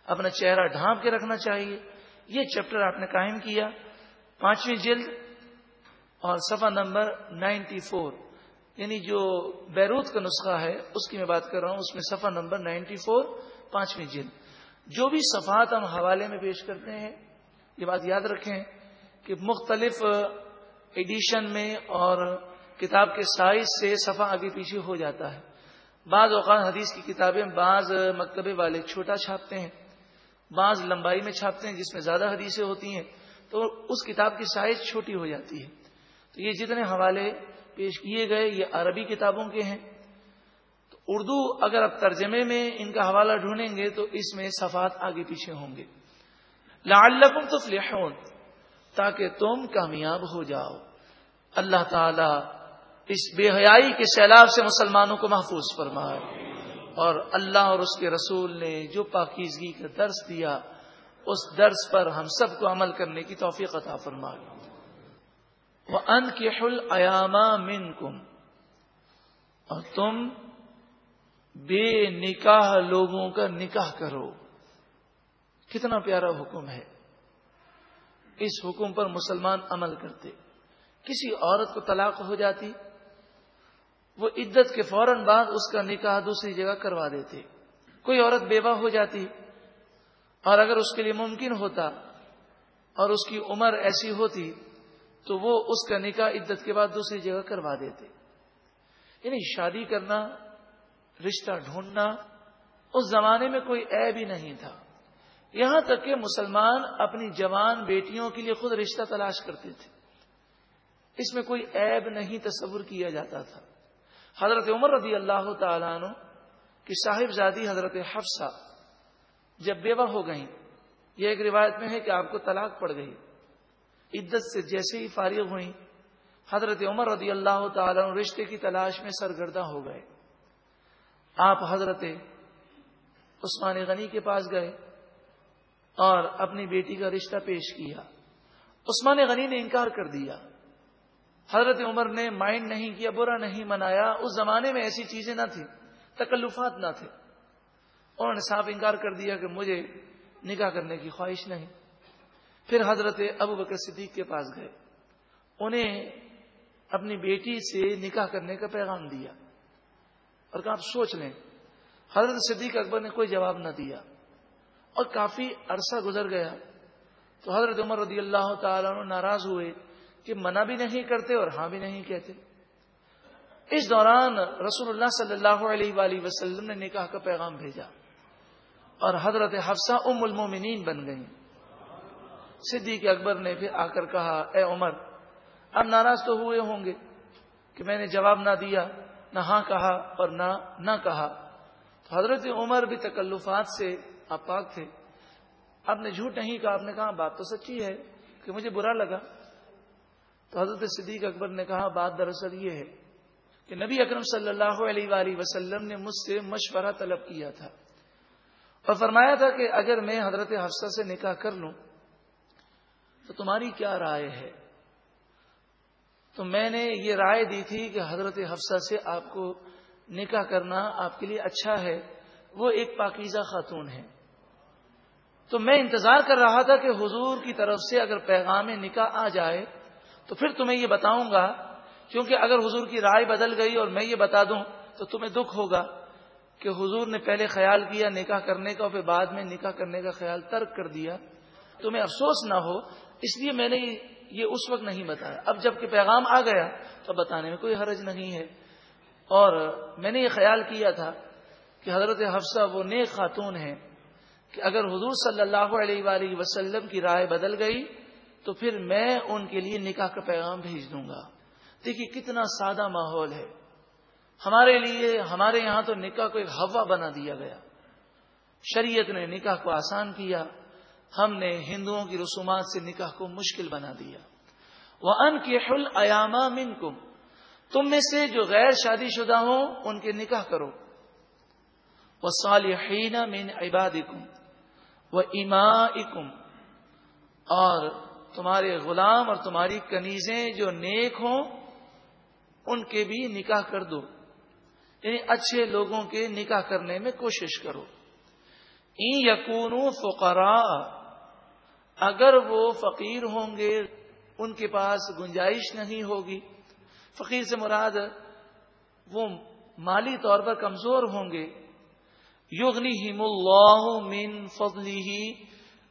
اپنا چہرہ ڈھانپ کے رکھنا چاہیے۔ یہ چیپٹر آپ نے قائم کیا۔ پانچویں جلد اور صفحہ نمبر نائنٹی فور۔ یعنی جو بیروت کا نسخہ ہے، اس کی میں بات کر رہا ہوں، اس میں صفحہ نمبر نائنٹی فور، پانچویں جلد۔ جو بھی صفحات ہم حوالے میں پیش کرتے ہیں، یہ بات یاد رکھیں کہ مختلف ایڈیشن میں اور کتاب کے سائز سے صفحہ آگے پیچھے ہو جاتا ہے۔ بعض اوقات حدیث کی کتابیں بعض مکتبے والے چھوٹا چھاپتے ہیں، بعض لمبائی میں چھاپتے ہیں جس میں زیادہ حدیثیں ہوتی ہیں، تو اس کتاب کی سائز چھوٹی ہو جاتی ہے۔ تو یہ جتنے حوالے پیش کیے گئے، یہ عربی کتابوں کے ہیں۔ اردو اگر آپ ترجمے میں ان کا حوالہ ڈھونڈیں گے تو اس میں صفات آگے پیچھے ہوں گے۔ لعلکم تفلحون، تاکہ تم کامیاب ہو جاؤ۔ اللہ تعالی اس بے حیائی کے سیلاب سے مسلمانوں کو محفوظ فرمائے۔ اور اللہ اور اس کے رسول نے جو پاکیزگی کا درس دیا، اس درس پر ہم سب کو عمل کرنے کی توفیق عطا فرمائے۔ وہ ان کے حل ایاما من کم اور تم بے نکاح لوگوں کا نکاح کرو۔ کتنا پیارا حکم ہے۔ اس حکم پر مسلمان عمل کرتے۔ کسی عورت کو طلاق ہو جاتی، وہ عدت کے فوراً بعد اس کا نکاح دوسری جگہ کروا دیتے۔ کوئی عورت بیوہ ہو جاتی اور اگر اس کے لیے ممکن ہوتا اور اس کی عمر ایسی ہوتی تو وہ اس کا نکاح عدت کے بعد دوسری جگہ کروا دیتے۔ یعنی شادی کرنا رشتہ ڈھونڈنا اس زمانے میں کوئی عیب ہی نہیں تھا۔ یہاں تک کہ مسلمان اپنی جوان بیٹیوں کے لیے خود رشتہ تلاش کرتے تھے۔ اس میں کوئی عیب نہیں تصور کیا جاتا تھا۔ حضرت عمر رضی اللہ تعالیٰ عنہ کی صاحب زادی حضرت حفصہ جب بیوہ ہو گئیں، یہ ایک روایت میں ہے کہ آپ کو طلاق پڑ گئی۔ عدت سے جیسے ہی فارغ ہوئیں، حضرت عمر رضی اللہ تعالیٰ عنہ رشتے کی تلاش میں سرگردہ ہو گئے۔ آپ حضرت عثمان غنی کے پاس گئے اور اپنی بیٹی کا رشتہ پیش کیا۔ عثمان غنی نے انکار کر دیا۔ حضرت عمر نے مائنڈ نہیں کیا، برا نہیں منایا۔ اس زمانے میں ایسی چیزیں نہ تھیں، تکلفات نہ تھے۔ انہوں نے صاف انکار کر دیا کہ مجھے نکاح کرنے کی خواہش نہیں۔ پھر حضرت ابو بکر صدیق کے پاس گئے۔ انہیں اپنی بیٹی سے نکاح کرنے کا پیغام دیا۔ اور کہا آپ سوچ لیں۔ حضرت صدیق اکبر نے کوئی جواب نہ دیا۔ اور کافی عرصہ گزر گیا۔ تو حضرت عمر رضی اللہ تعالیٰ ناراض ہوئے کہ منع بھی نہیں کرتے اور ہاں بھی نہیں کہتے۔ اس دوران رسول اللہ صلی اللہ علیہ وآلہ وسلم نے نکاح کا پیغام بھیجا۔ اور حضرت حفصہ ام المومنین بن گئی صدیق اکبر نے پھر آ کر کہا، اے عمر، اب ناراض تو ہوئے ہوں گے کہ میں نے جواب نہ دیا۔ نہ ہاں کہا اور نہ نہ کہا۔ تو حضرت عمر بھی تکلفات سے اپاک تھے۔ آپ نے جھوٹ نہیں کہا، آپ نے کہا بات تو سچی ہے کہ مجھے برا لگا۔ تو حضرت صدیق اکبر نے کہا بات دراصل یہ ہے کہ نبی اکرم صلی اللہ علیہ وآلہ وسلم نے مجھ سے مشورہ طلب کیا تھا اور فرمایا تھا کہ اگر میں حضرت حفصہ سے نکاح کر لوں تو تمہاری کیا رائے ہے؟ تو میں نے یہ رائے دی تھی کہ حضرت حفصہ سے آپ کو نکاح کرنا آپ کے لیے اچھا ہے۔ وہ ایک پاکیزہ خاتون ہے۔ تو میں انتظار کر رہا تھا کہ حضور کی طرف سے اگر پیغام نکاح آ جائے تو پھر تمہیں یہ بتاؤں گا، کیونکہ اگر حضور کی رائے بدل گئی اور میں یہ بتا دوں تو تمہیں دکھ ہوگا کہ حضور نے پہلے خیال کیا نکاح کرنے کا اور پھر بعد میں نکاح کرنے کا خیال ترک کر دیا۔ تمہیں افسوس نہ ہو، اس لیے میں نے یہ اس وقت نہیں بتایا۔ اب جبکہ پیغام آ گیا تو بتانے میں کوئی حرج نہیں ہے۔ اور میں نے یہ خیال کیا تھا کہ حضرت حفصہ وہ نیک خاتون ہیں کہ اگر حضور صلی اللہ علیہ وآلہ وسلم کی رائے بدل گئی تو پھر میں ان کے لیے نکاح کا پیغام بھیج دوں گا۔ دیکھیے کتنا سادہ ماحول ہے۔ ہمارے لیے، ہمارے یہاں تو نکاح کو ایک ہوا بنا دیا گیا۔ شریعت نے نکاح کو آسان کیا۔ ہم نے ہندوؤں کی رسومات سے نکاح کو مشکل بنا دیا۔ وہ ان کے حل ایاما تم میں سے جو غیر شادی شدہ ہوں، ان کے نکاح کرو۔ وہ صالحین من عبادکم وہ اما اور تمہارے غلام اور تمہاری کنیزیں جو نیک ہوں، ان کے بھی نکاح کر دو۔ یعنی اچھے لوگوں کے نکاح کرنے میں کوشش کرو۔ این یقون فقرا اگر وہ فقیر ہوں گے، ان کے پاس گنجائش نہیں ہوگی۔ فقیر سے مراد وہ مالی طور پر کمزور ہوں گے۔ یغنی ہم اللہ من فضلی ہی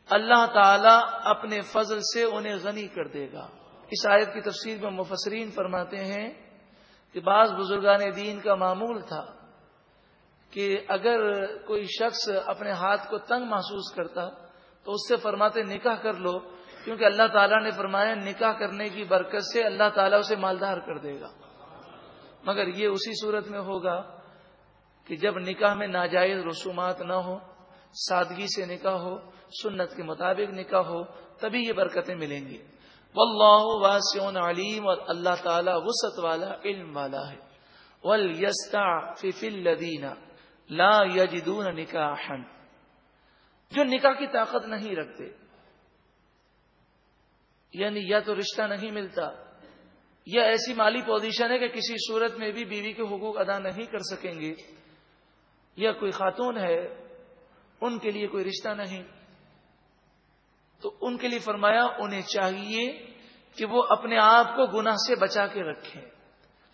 اللہ تعالی اپنے فضل سے انہیں غنی کر دے گا۔ اس آیت کی تفسیر میں مفسرین فرماتے ہیں کہ بعض بزرگان دین کا معمول تھا۔ کہ اگر کوئی شخص اپنے ہاتھ کو تنگ محسوس کرتا تو اس سے فرماتے نکاح کر لو، کیونکہ اللہ تعالیٰ نے فرمایا نکاح کرنے کی برکت سے اللہ تعالیٰ اسے مالدار کر دے گا۔ مگر یہ اسی صورت میں ہوگا کہ جب نکاح میں ناجائز رسومات نہ ہو سادگی سے نکاح ہو، سنت کے مطابق نکاح ہو، تبھی یہ برکتیں ملیں گی۔ واللہ واسع علیم اور اللہ تعالی وسط والا علم والا ہے۔ لا یجدون نکاحا۔ جو نکاح کی طاقت نہیں رکھتے یعنی یا تو رشتہ نہیں ملتا، یا ایسی مالی پوزیشن ہے کہ کسی صورت میں بھی بیوی کے حقوق ادا نہیں کر سکیں گے، یا کوئی خاتون ہے، ان کے لیے کوئی رشتہ نہیں۔ تو ان کے لیے فرمایا، انہیں چاہیے کہ وہ اپنے آپ کو گناہ سے بچا کے رکھیں۔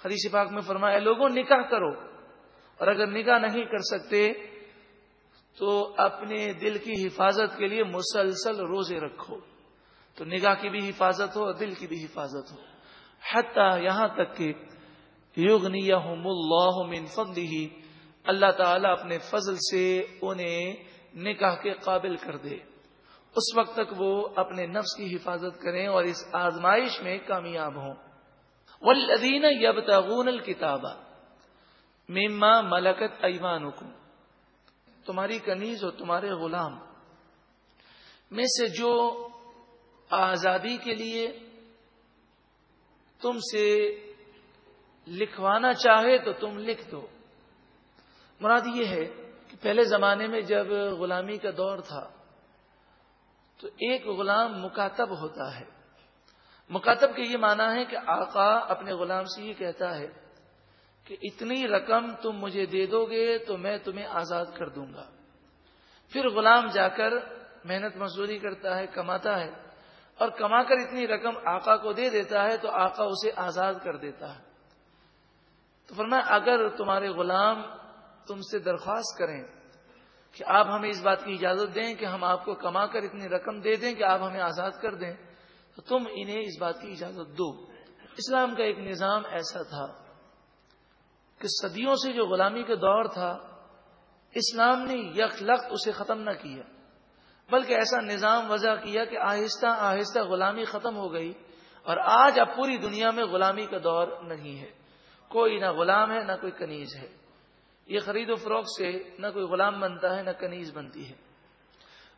حدیث پاک میں فرمایا لوگوں، نکاح کرو۔ اور اگر نکاح نہیں کر سکتے تو اپنے دل کی حفاظت کے لیے مسلسل روزے رکھو۔ تو نگاہ کی بھی حفاظت ہو اور دل کی بھی حفاظت ہو۔ حتیٰ یہاں تک کہ یوگنی اللہ من فضله اللہ تعالی اپنے فضل سے انہیں نکاح کے قابل کر دے۔ اس وقت تک وہ اپنے نفس کی حفاظت کریں اور اس آزمائش میں کامیاب ہوں۔ والذین یبتغون الکتاب مما ملکت ایمانکم، تمہاری کنیز اور تمہارے غلام۔ میں سے جو آزادی کے لیے تم سے لکھوانا چاہے تو تم لکھ دو۔ مراد یہ ہے کہ پہلے زمانے میں جب غلامی کا دور تھا، تو ایک غلام مکاتب ہوتا ہے۔ مکاتب کے یہ معنی ہے کہ آقا اپنے غلام سے یہ کہتا ہے کہ اتنی رقم تم مجھے دے دو گے تو میں تمہیں آزاد کر دوں گا۔ پھر غلام جا کر محنت مزدوری کرتا ہے، کماتا ہے اور کما کر اتنی رقم آقا کو دے دیتا ہے تو آقا اسے آزاد کر دیتا ہے۔ تو فرمایا، اگر تمہارے غلام تم سے درخواست کریں کہ آپ ہمیں اس بات کی اجازت دیں کہ ہم آپ کو کما کر اتنی رقم دے دیں کہ آپ ہمیں آزاد کر دیں، تو تم انہیں اس بات کی اجازت دو۔ اسلام کا ایک نظام ایسا تھا۔ کہ صدیوں سے جو غلامی کا دور تھا، اسلام نے یک اسے ختم نہ کیا، بلکہ ایسا نظام وضع کیا کہ آہستہ آہستہ غلامی ختم ہو گئی اور آج اب پوری دنیا میں غلامی کا دور نہیں ہے۔ کوئی نہ غلام ہے، نہ کوئی کنیز ہے۔ یہ خرید و فروخت سے نہ کوئی غلام بنتا ہے، نہ کنیز بنتی ہے۔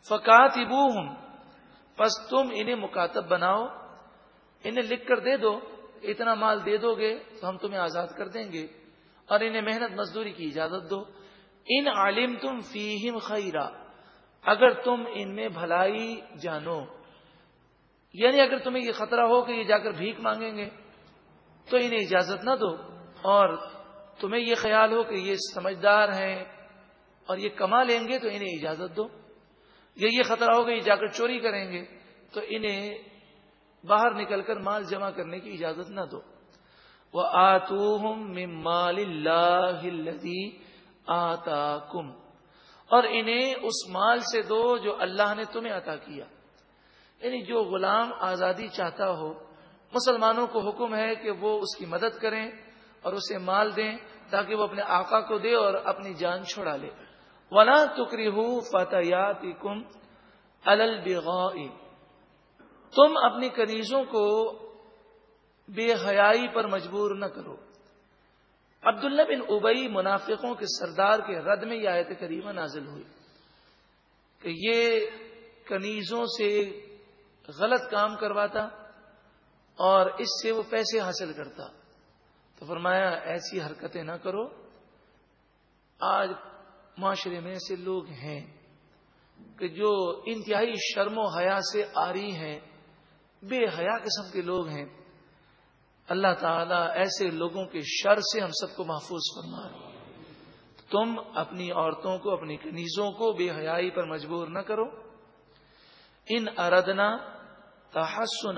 فکات ابو ہوں بس تم انہیں مکاتب بناؤ، انہیں لکھ کر دے دو، اتنا مال دے دو گے تو ہم تمہیں آزاد کر دیں گے۔ اور انہیں محنت مزدوری کی اجازت دو۔ ان عالم تم فیم خیرا، اگر تم ان میں بھلائی جانو۔ یعنی اگر تمہیں یہ خطرہ ہو کہ یہ جا کر بھیک مانگیں گے، تو انہیں اجازت نہ دو۔ اور تمہیں یہ خیال ہو کہ یہ سمجھدار ہیں اور یہ کما لیں گے، تو انہیں اجازت دو۔ یا یہ خطرہ ہو کہ یہ جا کر چوری کریں گے، تو انہیں باہر نکل کر مال جمع کرنے کی اجازت نہ دو۔ وہ آتو مال اللہ آتا کم اور انہیں اس مال سے دو جو اللہ نے تمہیں عطا کیا۔ یعنی جو غلام آزادی چاہتا ہو، مسلمانوں کو حکم ہے کہ وہ اس کی مدد کریں اور اسے مال دیں تاکہ وہ اپنے آقا کو دے اور اپنی جان چھڑا لے۔ ولا تکری ہوں فتحیات کم تم اپنی کنیزوں کو بے حیائی پر مجبور نہ کرو۔ عبداللہ بن ابئی منافقوں کے سردار کے رد میں یہ آیت کریمہ نازل ہوئی کہ یہ کنیزوں سے غلط کام کرواتا اور اس سے وہ پیسے حاصل کرتا۔ تو فرمایا، ایسی حرکتیں نہ کرو۔ آج معاشرے میں ایسے لوگ ہیں کہ جو انتہائی شرم و حیا سے آ رہی ہیں، بے حیا قسم کے لوگ ہیں۔ اللہ تعالیٰ ایسے لوگوں کے شر سے ہم سب کو محفوظ فرما تم اپنی عورتوں کو، اپنی کنیزوں کو بے حیائی پر مجبور نہ کرو۔ ان اردنا تحسن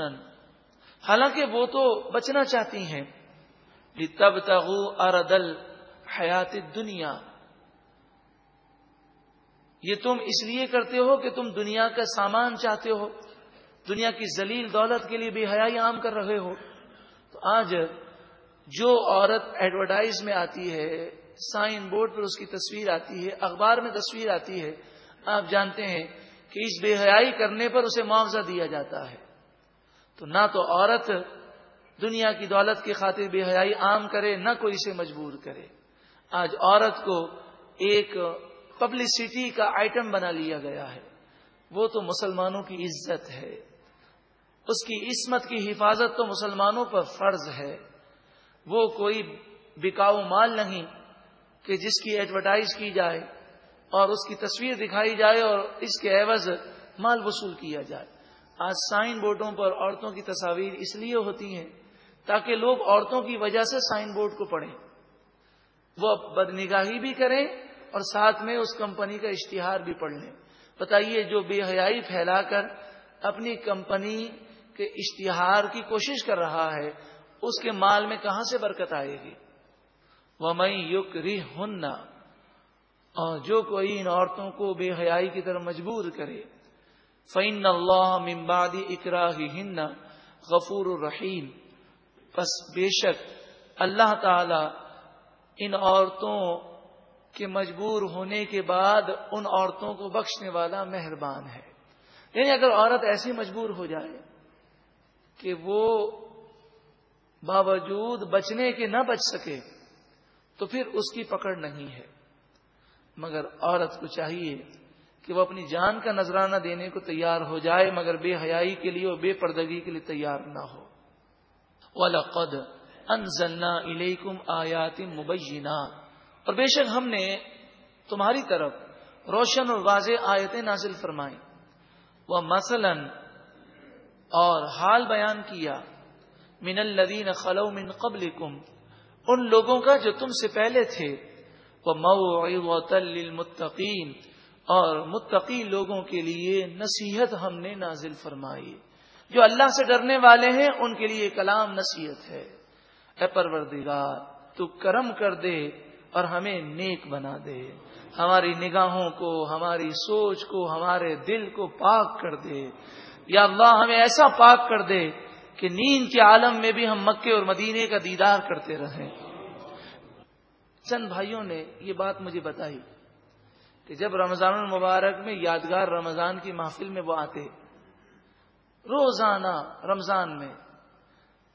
حالانکہ وہ تو بچنا چاہتی ہیں۔ تب تغو اردل حیات دنیا یہ تم اس لیے کرتے ہو کہ تم دنیا کا سامان چاہتے ہو۔ دنیا کی ذلیل دولت کے لیے بے حیائی عام کر رہے ہو۔ تو آج جو عورت ایڈورٹائز میں آتی ہے، سائن بورڈ پر اس کی تصویر آتی ہے، اخبار میں تصویر آتی ہے، آپ جانتے ہیں کہ اس بے حیائی کرنے پر اسے معاوضہ دیا جاتا ہے۔ تو نہ تو عورت دنیا کی دولت کی خاطر بے حیائی عام کرے، نہ کوئی اسے مجبور کرے۔ آج عورت کو ایک پبلسٹی کا آئٹم بنا لیا گیا ہے۔ وہ تو مسلمانوں کی عزت ہے۔ اس کی عصمت کی حفاظت تو مسلمانوں پر فرض ہے۔ وہ کوئی بکاؤ مال نہیں کہ جس کی ایڈورٹائز کی جائے اور اس کی تصویر دکھائی جائے اور اس کے عوض مال وصول کیا جائے۔ آج سائن بورڈوں پر عورتوں کی تصاویر اس لیے ہوتی ہیں تاکہ لوگ عورتوں کی وجہ سے سائن بورڈ کو پڑھیں۔ وہ بد نگاہی بھی کریں اور ساتھ میں اس کمپنی کا اشتہار بھی پڑھ لیں۔ بتائیے جو بے حیائی پھیلا کر اپنی کمپنی کے اشتہار کی کوشش کر رہا ہے، اس کے مال میں کہاں سے برکت آئے گی؟ وہ میں یوک ری اور جو کوئی ان عورتوں کو بے حیائی کی طرف مجبور کرے فعین اللہ ممبادی اکرا ہن غفور الرحیم بس بے شک اللہ تعالی ان عورتوں کے مجبور ہونے کے بعد ان عورتوں کو بخشنے والا مہربان ہے۔ یعنی اگر عورت ایسی مجبور ہو جائے کہ وہ باوجود بچنے کے نہ بچ سکے تو پھر اس کی پکڑ نہیں ہے۔ مگر عورت کو چاہیے کہ وہ اپنی جان کا نذرانہ دینے کو تیار ہو جائے، مگر بے حیائی کے لیے اور بے پردگی کے لیے تیار نہ ہو۔ وَلَقَدْ أَنزَلْنَا إِلَيْكُمْ آيَاتٍ مُبَيِّنَاتٍ۔ اور بے شک ہم نے تمہاری طرف روشن اور واضح آیتیں نازل فرمائی وہ مثلا اور حال بیان کیا، من الدین خلو من قبل ان لوگوں کا جو تم سے پہلے تھے وہ مئو اور متقی لوگوں کے لیے نصیحت ہم نے نازل فرمائی۔ جو اللہ سے ڈرنے والے ہیں، ان کے لیے کلام نصیحت ہے۔ اے پروردگار، تو کرم کر دے اور ہمیں نیک بنا دے۔ ہماری نگاہوں کو، ہماری سوچ کو، ہمارے دل کو پاک کر دے۔ یا اللہ ہمیں ایسا پاک کر دے کہ نیند کے عالم میں بھی ہم مکے اور مدینے کا دیدار کرتے رہیں۔ چند بھائیوں نے یہ بات مجھے بتائی کہ جب رمضان المبارک میں یادگار رمضان کی محفل میں وہ آتے، روزانہ رمضان میں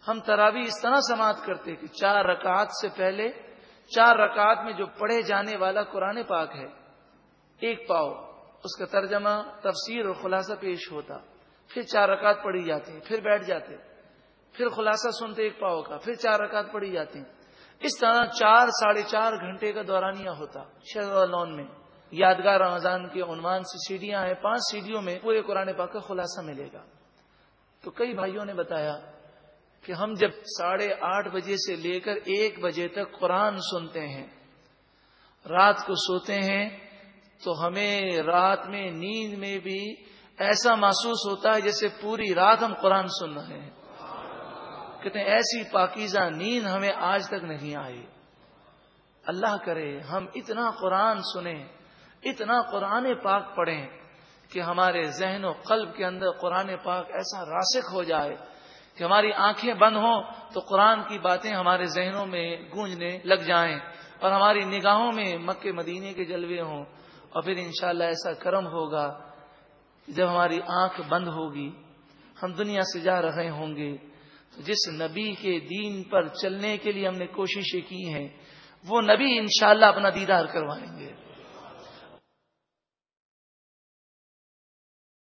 ہم ترابی اس طرح سماعت کرتے کہ چار رکعت سے پہلے، چار رکعت میں جو پڑھے جانے والا قرآن پاک ہے، ایک پاؤ، اس کا ترجمہ، تفسیر اور خلاصہ پیش ہوتا۔ پھر چار رکعت پڑھی جاتی پھر بیٹھ جاتے پھر خلاصہ سنتے ایک پاؤ کا، پھر چار رکعت پڑھی جاتی اس طرح چار، ساڑھے چار گھنٹے کا دورانیہ ہوتا لون میں۔ یادگار رمضان کے عنوان سے سیڑھیاں ہیں، پانچ سیڑھیوں میں پورے قرآن پاک کا خلاصہ ملے گا۔ تو کئی بھائیوں نے بتایا کہ ہم جب ساڑھے آٹھ بجے سے لے کر ایک بجے تک قرآن سنتے ہیں، رات کو سوتے ہیں، تو ہمیں رات میں نیند میں بھی ایسا محسوس ہوتا ہے جیسے پوری رات ہم قرآن سن رہے ہیں۔ کہتے ہیں ایسی پاکیزہ نیند ہمیں آج تک نہیں آئی۔ اللہ کرے ہم اتنا قرآن سنیں، اتنا قرآن پاک پڑھیں کہ ہمارے ذہن و قلب کے اندر قرآن پاک ایسا راسک ہو جائے کہ ہماری آنکھیں بند ہوں تو قرآن کی باتیں ہمارے ذہنوں میں گونجنے لگ جائیں اور ہماری نگاہوں میں مکے مدینے کے جلوے ہوں اور پھر انشاءاللہ ایسا کرم ہوگا۔ جب ہماری آنکھ بند ہوگی، ہم دنیا سے جا رہے ہوں گے۔ تو جس نبی کے دین پر چلنے کے لیے ہم نے کوششیں کی ہیں، وہ نبی انشاءاللہ اپنا دیدار کروائیں گے۔